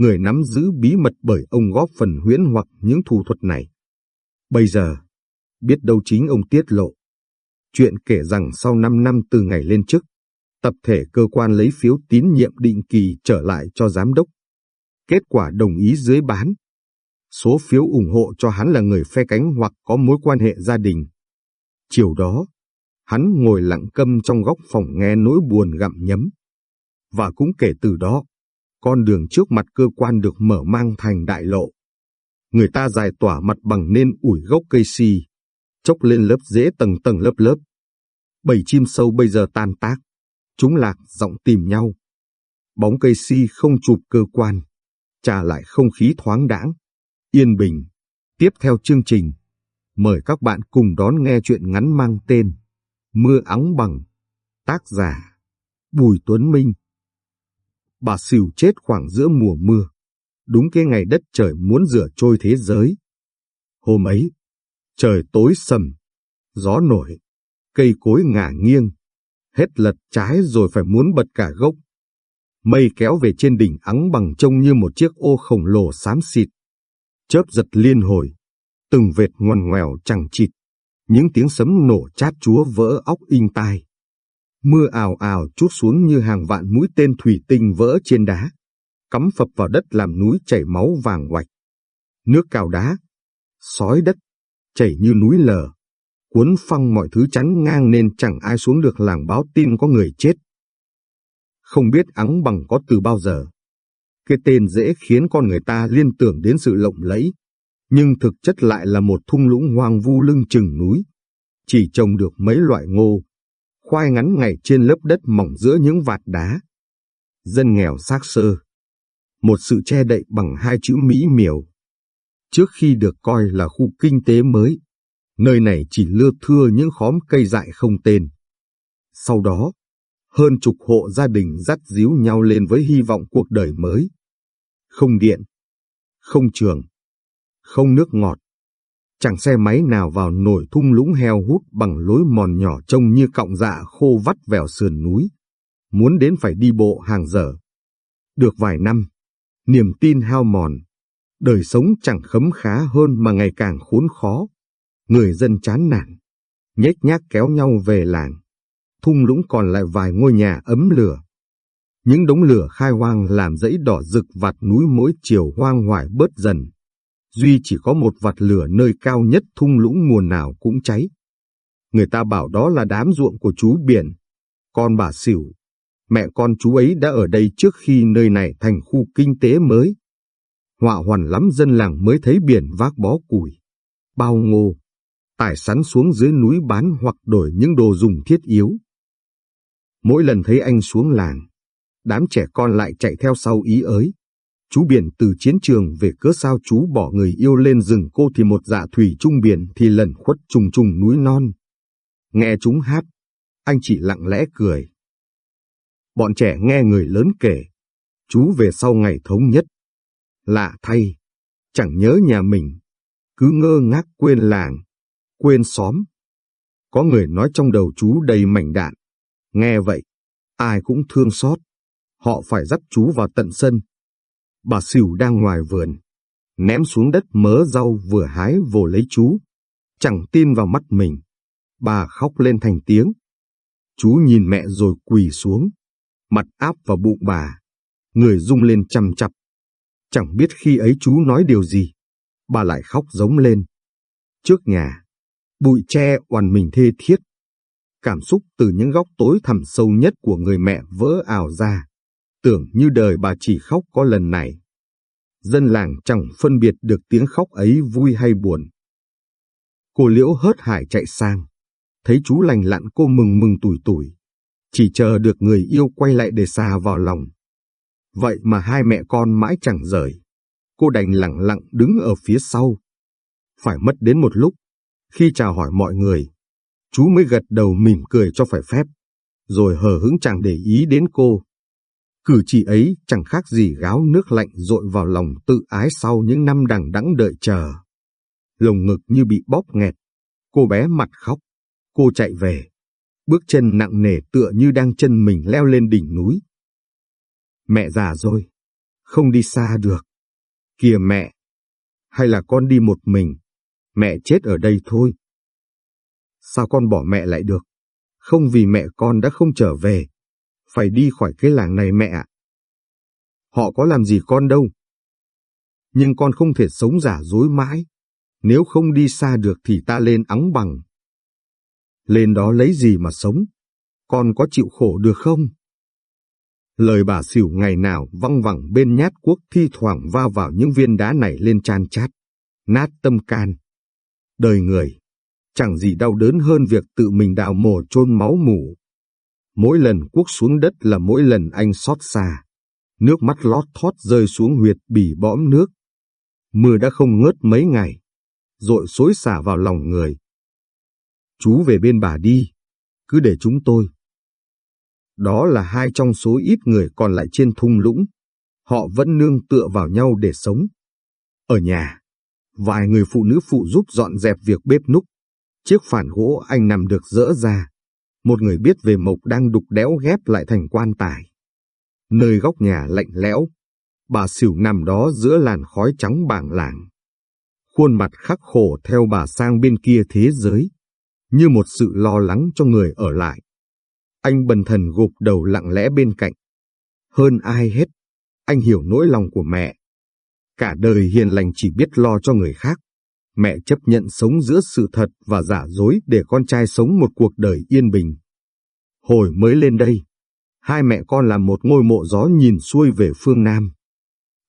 người nắm giữ bí mật bởi ông góp phần huyễn hoặc những thủ thuật này. Bây giờ, biết đâu chính ông tiết lộ. Chuyện kể rằng sau 5 năm từ ngày lên chức, tập thể cơ quan lấy phiếu tín nhiệm định kỳ trở lại cho giám đốc. Kết quả đồng ý dưới bán. Số phiếu ủng hộ cho hắn là người phe cánh hoặc có mối quan hệ gia đình. Chiều đó, hắn ngồi lặng câm trong góc phòng nghe nỗi buồn gặm nhấm. Và cũng kể từ đó, con đường trước mặt cơ quan được mở mang thành đại lộ. Người ta dài tỏa mặt bằng nên ủi gốc cây si, chốc lên lớp dễ tầng tầng lớp lớp. bảy chim sâu bây giờ tan tác, chúng lạc giọng tìm nhau. Bóng cây si không chụp cơ quan, trả lại không khí thoáng đãng, yên bình. Tiếp theo chương trình, mời các bạn cùng đón nghe chuyện ngắn mang tên Mưa ắng bằng, tác giả Bùi Tuấn Minh bà xỉu chết khoảng giữa mùa mưa. Đúng cái ngày đất trời muốn rửa trôi thế giới. Hôm ấy, trời tối sầm, gió nổi, cây cối ngả nghiêng, hết lật trái rồi phải muốn bật cả gốc. Mây kéo về trên đỉnh ắng bằng trông như một chiếc ô khổng lồ xám xịt. Chớp giật liên hồi, từng vệt ngoằn ngoèo chẳng chịt, những tiếng sấm nổ chát chúa vỡ óc in tai. Mưa ào ào chút xuống như hàng vạn mũi tên thủy tinh vỡ trên đá, cắm phập vào đất làm núi chảy máu vàng hoạch. Nước cào đá, sói đất, chảy như núi lờ. Cuốn phăng mọi thứ chắn ngang nên chẳng ai xuống được làng báo tin có người chết. Không biết ắng bằng có từ bao giờ. Cái tên dễ khiến con người ta liên tưởng đến sự lộng lẫy, nhưng thực chất lại là một thung lũng hoang vu lưng chừng núi. Chỉ trồng được mấy loại ngô, khoai ngắn ngày trên lớp đất mỏng giữa những vạt đá. Dân nghèo xác sơ. Một sự che đậy bằng hai chữ Mỹ miều. Trước khi được coi là khu kinh tế mới, nơi này chỉ lưa thưa những khóm cây dại không tên. Sau đó, hơn chục hộ gia đình dắt díu nhau lên với hy vọng cuộc đời mới. Không điện, không trường, không nước ngọt. Chẳng xe máy nào vào nổi thung lũng heo hút bằng lối mòn nhỏ trông như cọng dạ khô vắt vẻo sườn núi. Muốn đến phải đi bộ hàng giờ. Được vài năm, niềm tin hao mòn. Đời sống chẳng khấm khá hơn mà ngày càng khốn khó. Người dân chán nản, nhếch nhác kéo nhau về làng. Thung lũng còn lại vài ngôi nhà ấm lửa. Những đống lửa khai hoang làm dãy đỏ rực vạt núi mỗi chiều hoang hoải bớt dần. Duy chỉ có một vạt lửa nơi cao nhất thung lũng nguồn nào cũng cháy. Người ta bảo đó là đám ruộng của chú Biển. Con bà xỉu, mẹ con chú ấy đã ở đây trước khi nơi này thành khu kinh tế mới. Họa hoàn lắm dân làng mới thấy biển vác bó củi, bao ngô, tải sắn xuống dưới núi bán hoặc đổi những đồ dùng thiết yếu. Mỗi lần thấy anh xuống làng, đám trẻ con lại chạy theo sau ý ới. Chú biển từ chiến trường về cớ sao chú bỏ người yêu lên rừng cô thì một dạ thủy trung biển thì lần khuất trùng trùng núi non. Nghe chúng hát, anh chỉ lặng lẽ cười. Bọn trẻ nghe người lớn kể, chú về sau ngày thống nhất. Lạ thay, chẳng nhớ nhà mình, cứ ngơ ngác quên làng, quên xóm. Có người nói trong đầu chú đầy mảnh đạn. Nghe vậy, ai cũng thương xót. Họ phải dắt chú vào tận sân. Bà xỉu đang ngoài vườn, ném xuống đất mớ rau vừa hái vồ lấy chú. Chẳng tin vào mắt mình. Bà khóc lên thành tiếng. Chú nhìn mẹ rồi quỳ xuống, mặt áp vào bụng bà. Người rung lên chăm chập. Chẳng biết khi ấy chú nói điều gì. Bà lại khóc giống lên. Trước nhà, bụi tre oằn mình thê thiết. Cảm xúc từ những góc tối thẳm sâu nhất của người mẹ vỡ ảo ra. Tưởng như đời bà chỉ khóc có lần này. Dân làng chẳng phân biệt được tiếng khóc ấy vui hay buồn. Cô Liễu hớt hải chạy sang. Thấy chú lành lặn cô mừng mừng tủi tủi. Chỉ chờ được người yêu quay lại để xà vào lòng. Vậy mà hai mẹ con mãi chẳng rời. Cô đành lặng lặng đứng ở phía sau. Phải mất đến một lúc, khi chào hỏi mọi người, chú mới gật đầu mỉm cười cho phải phép, rồi hờ hững chẳng để ý đến cô. Cử chỉ ấy chẳng khác gì gáo nước lạnh dội vào lòng tự ái sau những năm đằng đẵng đợi chờ. Lồng ngực như bị bóp nghẹt, cô bé mặt khóc, cô chạy về, bước chân nặng nề tựa như đang chân mình leo lên đỉnh núi. Mẹ già rồi, không đi xa được. Kìa mẹ, hay là con đi một mình, mẹ chết ở đây thôi. Sao con bỏ mẹ lại được? Không vì mẹ con đã không trở về, phải đi khỏi cái làng này mẹ ạ. Họ có làm gì con đâu. Nhưng con không thể sống giả dối mãi. Nếu không đi xa được thì ta lên ắng bằng. Lên đó lấy gì mà sống? Con có chịu khổ được không? Lời bà xỉu ngày nào văng vẳng bên nhát quốc thi thoảng va vào những viên đá này lên chan chát, nát tâm can. Đời người, chẳng gì đau đớn hơn việc tự mình đào mồ chôn máu mủ. Mỗi lần quốc xuống đất là mỗi lần anh xót xa. Nước mắt lót thót rơi xuống huyệt bỉ bõm nước. Mưa đã không ngớt mấy ngày, rội xối xả vào lòng người. Chú về bên bà đi, cứ để chúng tôi. Đó là hai trong số ít người còn lại trên thung lũng. Họ vẫn nương tựa vào nhau để sống. Ở nhà, vài người phụ nữ phụ giúp dọn dẹp việc bếp núc. Chiếc phản gỗ anh nằm được dỡ ra. Một người biết về mộc đang đục đẽo ghép lại thành quan tài. Nơi góc nhà lạnh lẽo, bà xỉu nằm đó giữa làn khói trắng bảng làng. Khuôn mặt khắc khổ theo bà sang bên kia thế giới, như một sự lo lắng cho người ở lại. Anh bần thần gục đầu lặng lẽ bên cạnh. Hơn ai hết, anh hiểu nỗi lòng của mẹ. Cả đời hiền lành chỉ biết lo cho người khác. Mẹ chấp nhận sống giữa sự thật và giả dối để con trai sống một cuộc đời yên bình. Hồi mới lên đây, hai mẹ con làm một ngôi mộ gió nhìn xuôi về phương Nam.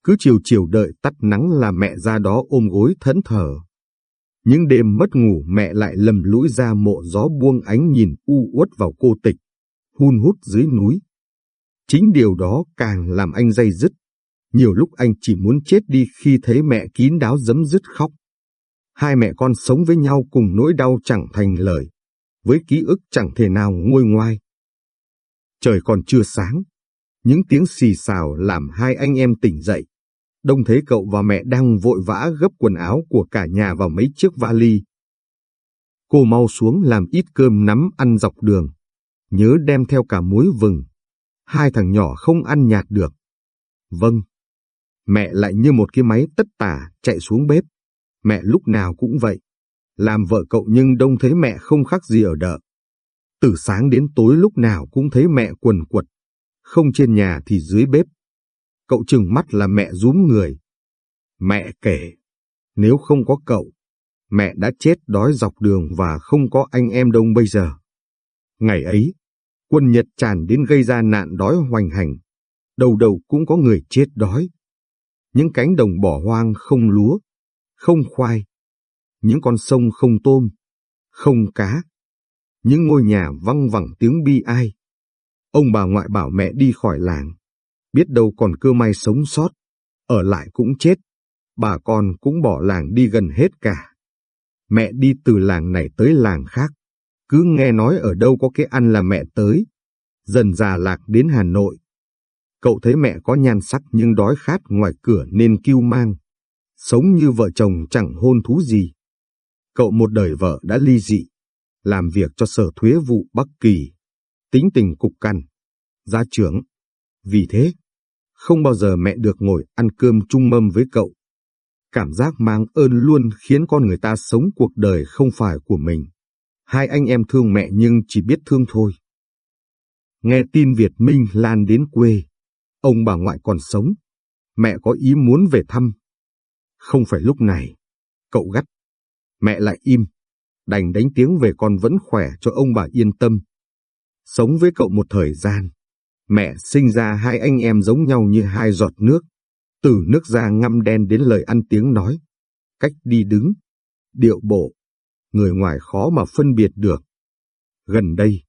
Cứ chiều chiều đợi tắt nắng là mẹ ra đó ôm gối thẫn thờ. Những đêm mất ngủ mẹ lại lầm lũi ra mộ gió buông ánh nhìn u uất vào cô tịch, hun hút dưới núi. Chính điều đó càng làm anh dây dứt. Nhiều lúc anh chỉ muốn chết đi khi thấy mẹ kín đáo dấm dứt khóc. Hai mẹ con sống với nhau cùng nỗi đau chẳng thành lời, với ký ức chẳng thể nào nguôi ngoai. Trời còn chưa sáng, những tiếng xì xào làm hai anh em tỉnh dậy. Đông thấy cậu và mẹ đang vội vã gấp quần áo của cả nhà vào mấy chiếc vali. Cô mau xuống làm ít cơm nắm ăn dọc đường. Nhớ đem theo cả muối vừng. Hai thằng nhỏ không ăn nhạt được. Vâng. Mẹ lại như một cái máy tất tả chạy xuống bếp. Mẹ lúc nào cũng vậy. Làm vợ cậu nhưng đông thấy mẹ không khác gì ở đợ. Từ sáng đến tối lúc nào cũng thấy mẹ quần quật. Không trên nhà thì dưới bếp cậu chừng mắt là mẹ rúm người. Mẹ kể, nếu không có cậu, mẹ đã chết đói dọc đường và không có anh em đông bây giờ. Ngày ấy, quân Nhật tràn đến gây ra nạn đói hoành hành, đầu đầu cũng có người chết đói. Những cánh đồng bỏ hoang không lúa, không khoai, những con sông không tôm, không cá, những ngôi nhà văng vẳng tiếng bi ai. Ông bà ngoại bảo mẹ đi khỏi làng, biết đâu còn cơ may sống sót, ở lại cũng chết, bà con cũng bỏ làng đi gần hết cả. Mẹ đi từ làng này tới làng khác, cứ nghe nói ở đâu có cái ăn là mẹ tới, dần già lạc đến Hà Nội. Cậu thấy mẹ có nhan sắc nhưng đói khát ngoài cửa nên kêu mang, sống như vợ chồng chẳng hôn thú gì. Cậu một đời vợ đã ly dị, làm việc cho sở thuế vụ Bắc Kỳ, tính tình cục cằn, gia trưởng. Vì thế, không bao giờ mẹ được ngồi ăn cơm chung mâm với cậu. Cảm giác mang ơn luôn khiến con người ta sống cuộc đời không phải của mình. Hai anh em thương mẹ nhưng chỉ biết thương thôi. Nghe tin Việt Minh lan đến quê, ông bà ngoại còn sống, mẹ có ý muốn về thăm. Không phải lúc này, cậu gắt, mẹ lại im, đành đánh tiếng về con vẫn khỏe cho ông bà yên tâm. Sống với cậu một thời gian, Mẹ sinh ra hai anh em giống nhau như hai giọt nước, từ nước da ngăm đen đến lời ăn tiếng nói, cách đi đứng, điệu bộ, người ngoài khó mà phân biệt được. Gần đây,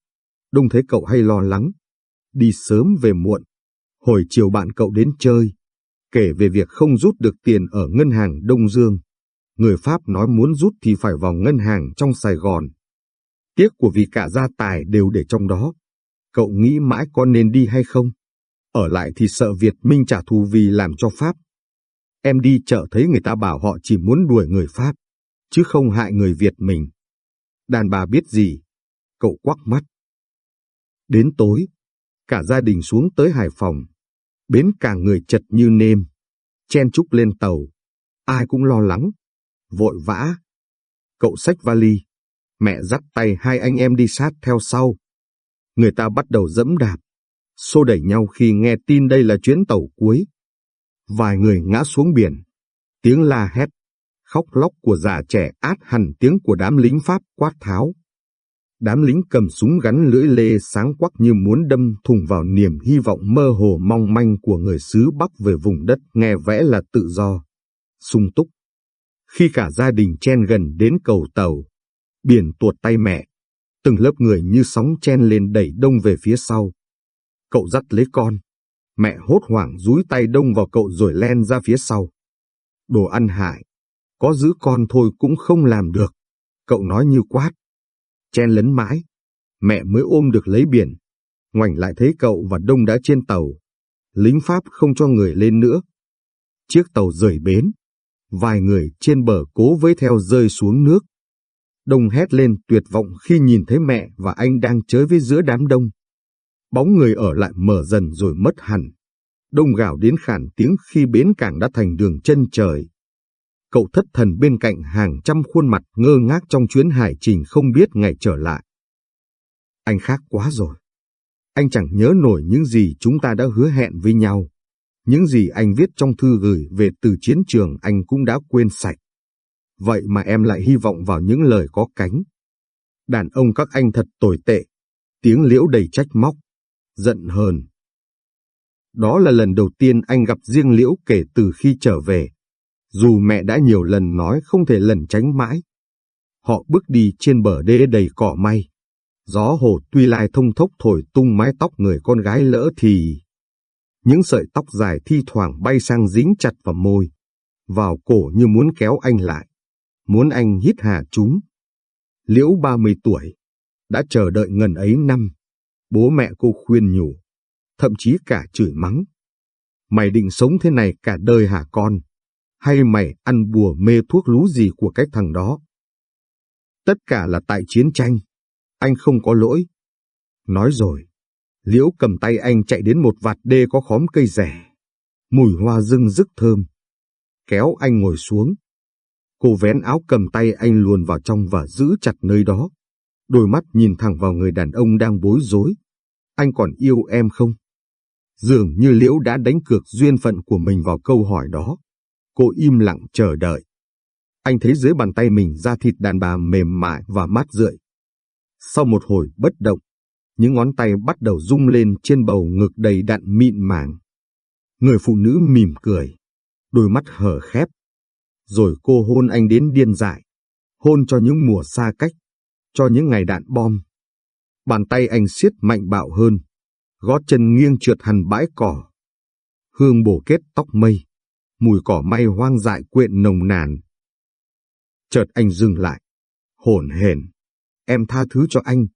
Đông thấy cậu hay lo lắng, đi sớm về muộn. Hồi chiều bạn cậu đến chơi, kể về việc không rút được tiền ở ngân hàng Đông Dương. Người Pháp nói muốn rút thì phải vào ngân hàng trong Sài Gòn. Tiếc của vì cả gia tài đều để trong đó. Cậu nghĩ mãi có nên đi hay không? Ở lại thì sợ Việt Minh trả thù vì làm cho Pháp. Em đi chợ thấy người ta bảo họ chỉ muốn đuổi người Pháp, chứ không hại người Việt mình. Đàn bà biết gì? Cậu quắc mắt. Đến tối, cả gia đình xuống tới Hải Phòng. Bến cả người chật như nêm, chen chúc lên tàu. Ai cũng lo lắng, vội vã. Cậu xách vali, mẹ dắt tay hai anh em đi sát theo sau người ta bắt đầu dẫm đạp, xô đẩy nhau khi nghe tin đây là chuyến tàu cuối. Vài người ngã xuống biển, tiếng la hét, khóc lóc của già trẻ át hẳn tiếng của đám lính Pháp quát tháo. Đám lính cầm súng gắn lưỡi lê sáng quắc như muốn đâm thùng vào niềm hy vọng mơ hồ mong manh của người xứ Bắc về vùng đất nghe vẽ là tự do, sung túc. Khi cả gia đình chen gần đến cầu tàu, biển tuột tay mẹ, từng lớp người như sóng chen lên đẩy đông về phía sau. Cậu dắt lấy con, mẹ hốt hoảng rúi tay đông vào cậu rồi len ra phía sau. Đồ ăn hại, có giữ con thôi cũng không làm được, cậu nói như quát. Chen lấn mãi, mẹ mới ôm được lấy biển, ngoảnh lại thấy cậu và đông đã trên tàu. Lính Pháp không cho người lên nữa. Chiếc tàu rời bến, vài người trên bờ cố với theo rơi xuống nước. Đông hét lên tuyệt vọng khi nhìn thấy mẹ và anh đang chơi với giữa đám đông. Bóng người ở lại mở dần rồi mất hẳn. Đông gào đến khản tiếng khi bến cảng đã thành đường chân trời. Cậu thất thần bên cạnh hàng trăm khuôn mặt ngơ ngác trong chuyến hải trình không biết ngày trở lại. Anh khác quá rồi. Anh chẳng nhớ nổi những gì chúng ta đã hứa hẹn với nhau. Những gì anh viết trong thư gửi về từ chiến trường anh cũng đã quên sạch. vậy mà em lại hy vọng vào những lời có cánh. Đàn ông các anh thật tồi tệ, tiếng liễu đầy trách móc, giận hờn. Đó là lần đầu tiên anh gặp riêng liễu kể từ khi trở về. Dù mẹ đã nhiều lần nói không thể lần tránh mãi. Họ bước đi trên bờ đê đầy cỏ may. Gió hồ tuy lai thông thốc thổi tung mái tóc người con gái lỡ thì... Những sợi tóc dài thi thoảng bay sang dính chặt vào môi, vào cổ như muốn kéo anh lại, muốn anh hít hà chúng. Liễu 30 tuổi, đã chờ đợi ngần ấy năm, bố mẹ cô khuyên nhủ, thậm chí cả chửi mắng. Mày định sống thế này cả đời hả con? Hay mày ăn bùa mê thuốc lú gì của cái thằng đó? Tất cả là tại chiến tranh. Anh không có lỗi. Nói rồi, Liễu cầm tay anh chạy đến một vạt đê có khóm cây rẻ. Mùi hoa rưng rức thơm. Kéo anh ngồi xuống. Cô vén áo cầm tay anh luồn vào trong và giữ chặt nơi đó. Đôi mắt nhìn thẳng vào người đàn ông đang bối rối. Anh còn yêu em không? Dường như Liễu đã đánh cược duyên phận của mình vào câu hỏi đó. Cô im lặng chờ đợi. Anh thấy dưới bàn tay mình da thịt đàn bà mềm mại và mát rượi. Sau một hồi bất động, những ngón tay bắt đầu rung lên trên bầu ngực đầy đặn mịn màng. Người phụ nữ mỉm cười, đôi mắt hở khép. Rồi cô hôn anh đến điên dại, hôn cho những mùa xa cách, cho những ngày đạn bom. Bàn tay anh siết mạnh bạo hơn, gót chân nghiêng trượt hẳn bãi cỏ. Hương bổ kết tóc mây, mùi cỏ may hoang dại quyện nồng nàn. Chợt anh dừng lại, hổn hển, em tha thứ cho anh.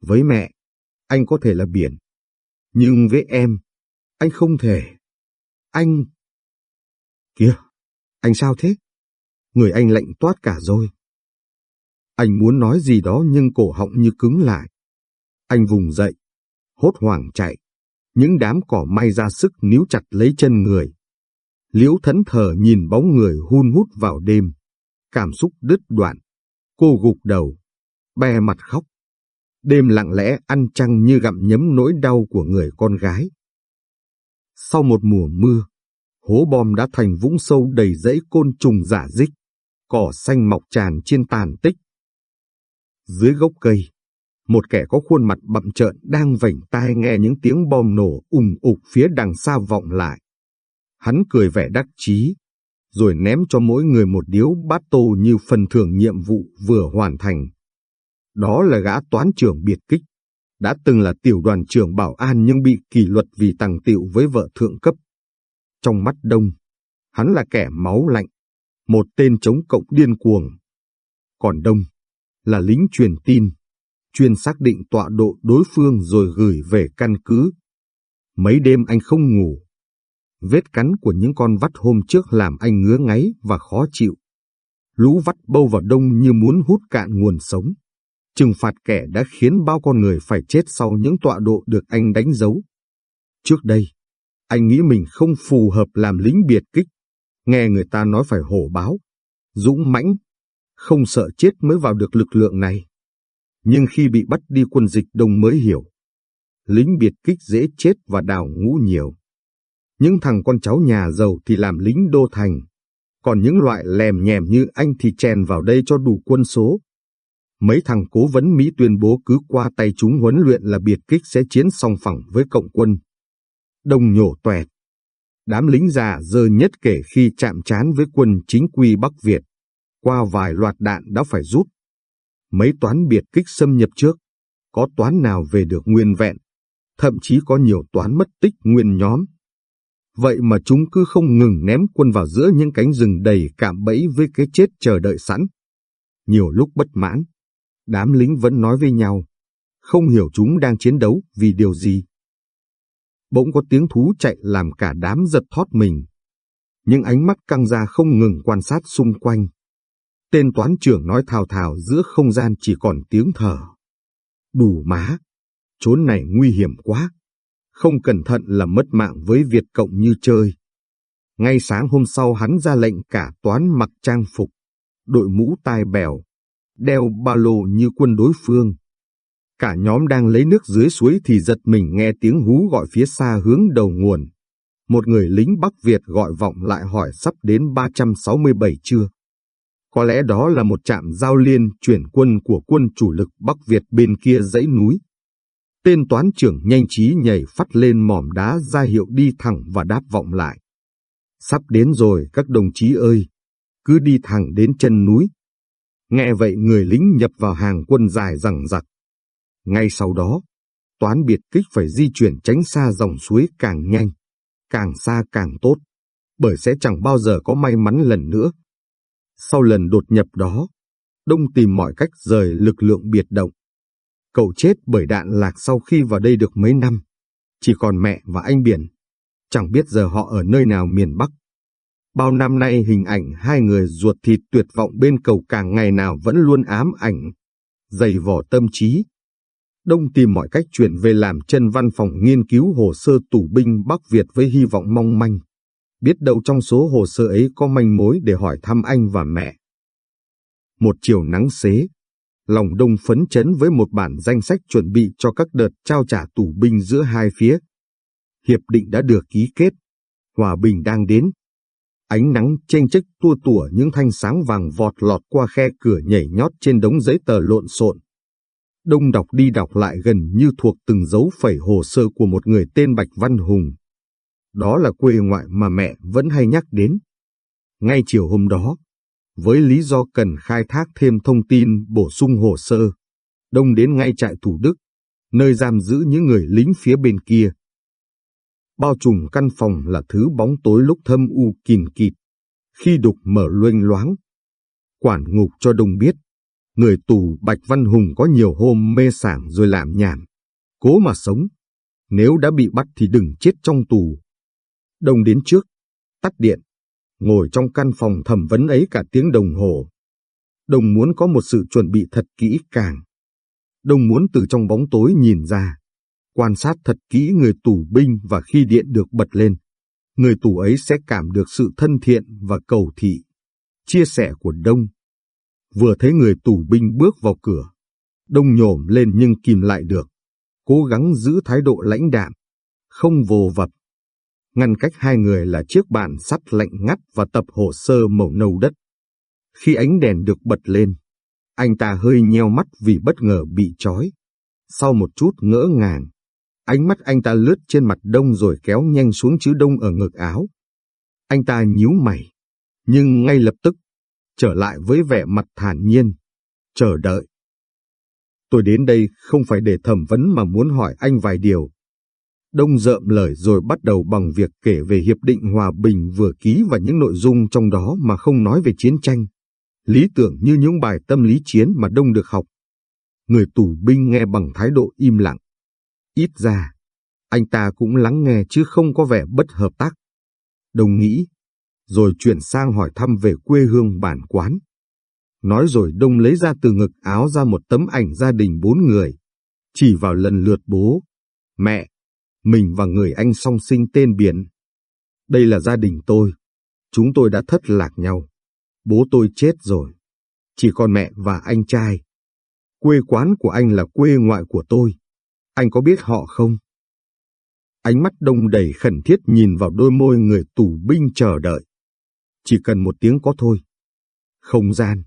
Với mẹ, anh có thể là biển. Nhưng với em, anh không thể. Anh... Kìa, anh sao thế? Người anh lạnh toát cả rồi. Anh muốn nói gì đó nhưng cổ họng như cứng lại. Anh vùng dậy, hốt hoảng chạy. Những đám cỏ may ra sức níu chặt lấy chân người. Liễu thẫn thờ nhìn bóng người hun hút vào đêm. Cảm xúc đứt đoạn. Cô gục đầu, be mặt khóc. Đêm lặng lẽ ăn trăng như gặm nhấm nỗi đau của người con gái. Sau một mùa mưa, hố bom đã thành vũng sâu đầy rẫy côn trùng giả dích, cỏ xanh mọc tràn trên tàn tích. Dưới gốc cây, một kẻ có khuôn mặt bậm trợn đang vảnh tai nghe những tiếng bom nổ ùng ục phía đằng xa vọng lại. Hắn cười vẻ đắc chí, rồi ném cho mỗi người một điếu bát tô như phần thưởng nhiệm vụ vừa hoàn thành. Đó là gã toán trưởng biệt kích, đã từng là tiểu đoàn trưởng bảo an nhưng bị kỷ luật vì tàng tiệu với vợ thượng cấp. Trong mắt đông, hắn là kẻ máu lạnh, một tên chống cộng điên cuồng. Còn đông, là lính truyền tin, chuyên xác định tọa độ đối phương rồi gửi về căn cứ. Mấy đêm anh không ngủ. Vết cắn của những con vắt hôm trước làm anh ngứa ngáy và khó chịu. Lũ vắt bâu vào đông như muốn hút cạn nguồn sống trừng phạt kẻ đã khiến bao con người phải chết sau những tọa độ được anh đánh dấu. Trước đây, anh nghĩ mình không phù hợp làm lính biệt kích, nghe người ta nói phải hổ báo, dũng mãnh, không sợ chết mới vào được lực lượng này. Nhưng khi bị bắt đi quân dịch đông mới hiểu, lính biệt kích dễ chết và đào ngũ nhiều. Những thằng con cháu nhà giàu thì làm lính đô thành, còn những loại lèm nhèm như anh thì chèn vào đây cho đủ quân số, Mấy thằng cố vấn Mỹ tuyên bố cứ qua tay chúng huấn luyện là biệt kích sẽ chiến song phẳng với cộng quân. đồng nhổ toẹt. Đám lính già dơ nhất kể khi chạm trán với quân chính quy Bắc Việt. Qua vài loạt đạn đã phải rút. Mấy toán biệt kích xâm nhập trước. Có toán nào về được nguyên vẹn. Thậm chí có nhiều toán mất tích nguyên nhóm. Vậy mà chúng cứ không ngừng ném quân vào giữa những cánh rừng đầy cạm bẫy với cái chết chờ đợi sẵn. Nhiều lúc bất mãn, Đám lính vẫn nói với nhau, không hiểu chúng đang chiến đấu vì điều gì. Bỗng có tiếng thú chạy làm cả đám giật thót mình. Những ánh mắt căng ra không ngừng quan sát xung quanh. Tên toán trưởng nói thào thào giữa không gian chỉ còn tiếng thở. Đủ má, chốn này nguy hiểm quá. Không cẩn thận là mất mạng với Việt Cộng như chơi. Ngay sáng hôm sau hắn ra lệnh cả toán mặc trang phục, đội mũ tai bèo, đeo ba lô như quân đối phương. Cả nhóm đang lấy nước dưới suối thì giật mình nghe tiếng hú gọi phía xa hướng đầu nguồn. Một người lính Bắc Việt gọi vọng lại hỏi sắp đến 367 chưa. Có lẽ đó là một trạm giao liên chuyển quân của quân chủ lực Bắc Việt bên kia dãy núi. Tên toán trưởng nhanh trí nhảy phát lên mỏm đá ra hiệu đi thẳng và đáp vọng lại. Sắp đến rồi các đồng chí ơi, cứ đi thẳng đến chân núi. Nghe vậy người lính nhập vào hàng quân dài rằng giặc. Ngay sau đó, toán biệt kích phải di chuyển tránh xa dòng suối càng nhanh, càng xa càng tốt, bởi sẽ chẳng bao giờ có may mắn lần nữa. Sau lần đột nhập đó, Đông tìm mọi cách rời lực lượng biệt động. Cậu chết bởi đạn lạc sau khi vào đây được mấy năm, chỉ còn mẹ và anh Biển. Chẳng biết giờ họ ở nơi nào miền Bắc. Bao năm nay hình ảnh hai người ruột thịt tuyệt vọng bên cầu càng ngày nào vẫn luôn ám ảnh, dày vỏ tâm trí. Đông tìm mọi cách chuyển về làm chân văn phòng nghiên cứu hồ sơ tù binh Bắc Việt với hy vọng mong manh. Biết đâu trong số hồ sơ ấy có manh mối để hỏi thăm anh và mẹ. Một chiều nắng xế, lòng đông phấn chấn với một bản danh sách chuẩn bị cho các đợt trao trả tù binh giữa hai phía. Hiệp định đã được ký kết, hòa bình đang đến. Ánh nắng chênh chích tua tủa những thanh sáng vàng vọt lọt qua khe cửa nhảy nhót trên đống giấy tờ lộn xộn. Đông đọc đi đọc lại gần như thuộc từng dấu phẩy hồ sơ của một người tên Bạch Văn Hùng. Đó là quê ngoại mà mẹ vẫn hay nhắc đến. Ngay chiều hôm đó, với lý do cần khai thác thêm thông tin bổ sung hồ sơ, Đông đến ngay trại Thủ Đức, nơi giam giữ những người lính phía bên kia. Bao trùm căn phòng là thứ bóng tối lúc thâm u kìn kịt, khi đục mở luênh loáng. Quản ngục cho Đông biết, người tù Bạch Văn Hùng có nhiều hôm mê sảng rồi làm nhảm, cố mà sống. Nếu đã bị bắt thì đừng chết trong tù. Đông đến trước, tắt điện, ngồi trong căn phòng thẩm vấn ấy cả tiếng đồng hồ. Đông muốn có một sự chuẩn bị thật kỹ càng. Đông muốn từ trong bóng tối nhìn ra, quan sát thật kỹ người tù binh và khi điện được bật lên, người tù ấy sẽ cảm được sự thân thiện và cầu thị, chia sẻ của Đông. Vừa thấy người tù binh bước vào cửa, Đông nhổm lên nhưng kìm lại được, cố gắng giữ thái độ lãnh đạm, không vồ vập, Ngăn cách hai người là chiếc bàn sắt lạnh ngắt và tập hồ sơ màu nâu đất. Khi ánh đèn được bật lên, anh ta hơi nheo mắt vì bất ngờ bị trói. Sau một chút ngỡ ngàng, ánh mắt anh ta lướt trên mặt đông rồi kéo nhanh xuống chữ đông ở ngực áo. Anh ta nhíu mày, nhưng ngay lập tức, trở lại với vẻ mặt thản nhiên, chờ đợi. Tôi đến đây không phải để thẩm vấn mà muốn hỏi anh vài điều. Đông dợm lời rồi bắt đầu bằng việc kể về Hiệp định Hòa Bình vừa ký và những nội dung trong đó mà không nói về chiến tranh. Lý tưởng như những bài tâm lý chiến mà Đông được học. Người tù binh nghe bằng thái độ im lặng. Ít ra, anh ta cũng lắng nghe chứ không có vẻ bất hợp tác. Đông nghĩ, rồi chuyển sang hỏi thăm về quê hương bản quán. Nói rồi Đông lấy ra từ ngực áo ra một tấm ảnh gia đình bốn người, chỉ vào lần lượt bố, mẹ, mình và người anh song sinh tên Biển. Đây là gia đình tôi. Chúng tôi đã thất lạc nhau. Bố tôi chết rồi. Chỉ còn mẹ và anh trai. Quê quán của anh là quê ngoại của tôi. Anh có biết họ không? Ánh mắt đông đầy khẩn thiết nhìn vào đôi môi người tù binh chờ đợi. Chỉ cần một tiếng có thôi. Không gian,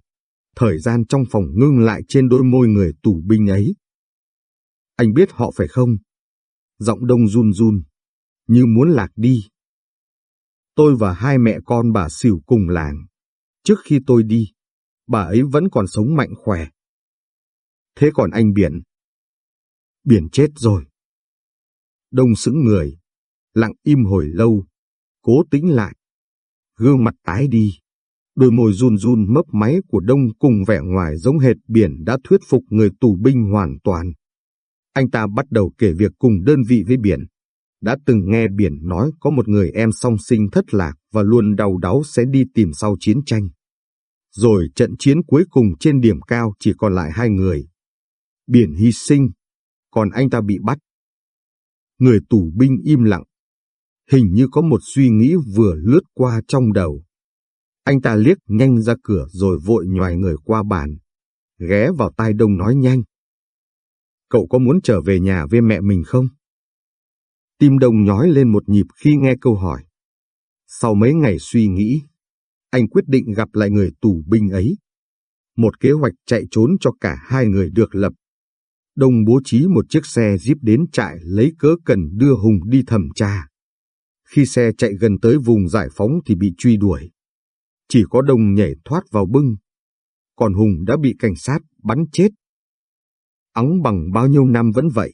thời gian trong phòng ngưng lại trên đôi môi người tù binh ấy. Anh biết họ phải không? Giọng đông run run, như muốn lạc đi. Tôi và hai mẹ con bà xỉu cùng làng. Trước khi tôi đi, bà ấy vẫn còn sống mạnh khỏe. Thế còn anh Biển? Biển chết rồi. Đông sững người, lặng im hồi lâu, cố tính lại. Gương mặt tái đi, đôi môi run run mấp máy của Đông cùng vẻ ngoài giống hệt Biển đã thuyết phục người tù binh hoàn toàn. Anh ta bắt đầu kể việc cùng đơn vị với Biển. Đã từng nghe Biển nói có một người em song sinh thất lạc và luôn đau đáu sẽ đi tìm sau chiến tranh. Rồi trận chiến cuối cùng trên điểm cao chỉ còn lại hai người. Biển hy sinh, còn anh ta bị bắt. Người tù binh im lặng. Hình như có một suy nghĩ vừa lướt qua trong đầu. Anh ta liếc nhanh ra cửa rồi vội nhòi người qua bàn. Ghé vào tai đông nói nhanh. Cậu có muốn trở về nhà với mẹ mình không? Tim đông nhói lên một nhịp khi nghe câu hỏi. Sau mấy ngày suy nghĩ, anh quyết định gặp lại người tù binh ấy. Một kế hoạch chạy trốn cho cả hai người được lập. Đông bố trí một chiếc xe jeep đến trại lấy cớ cần đưa Hùng đi thẩm tra. Khi xe chạy gần tới vùng giải phóng thì bị truy đuổi. Chỉ có Đông nhảy thoát vào bưng. Còn Hùng đã bị cảnh sát bắn chết. Óng bằng bao nhiêu năm vẫn vậy.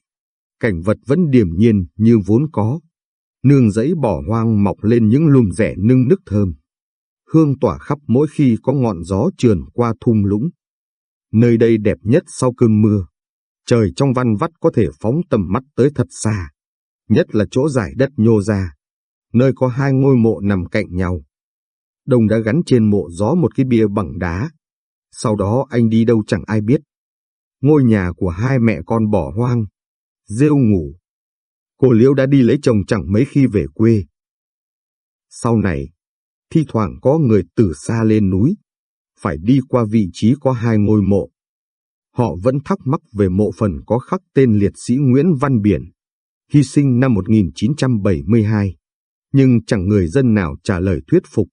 Cảnh vật vẫn điềm nhiên như vốn có. Nương giấy bỏ hoang mọc lên những lùm rẻ nưng nức thơm. Hương tỏa khắp mỗi khi có ngọn gió trườn qua thung lũng. Nơi đây đẹp nhất sau cơn mưa. Trời trong văn vắt có thể phóng tầm mắt tới thật xa. Nhất là chỗ giải đất nhô ra. Nơi có hai ngôi mộ nằm cạnh nhau. Đồng đã gắn trên mộ gió một cái bia bằng đá. Sau đó anh đi đâu chẳng ai biết. Ngôi nhà của hai mẹ con bỏ hoang. Rêu ngủ. Cô Liễu đã đi lấy chồng chẳng mấy khi về quê. Sau này, thi thoảng có người từ xa lên núi, phải đi qua vị trí có hai ngôi mộ. Họ vẫn thắc mắc về mộ phần có khắc tên liệt sĩ Nguyễn Văn Biển, hy sinh năm 1972, nhưng chẳng người dân nào trả lời thuyết phục.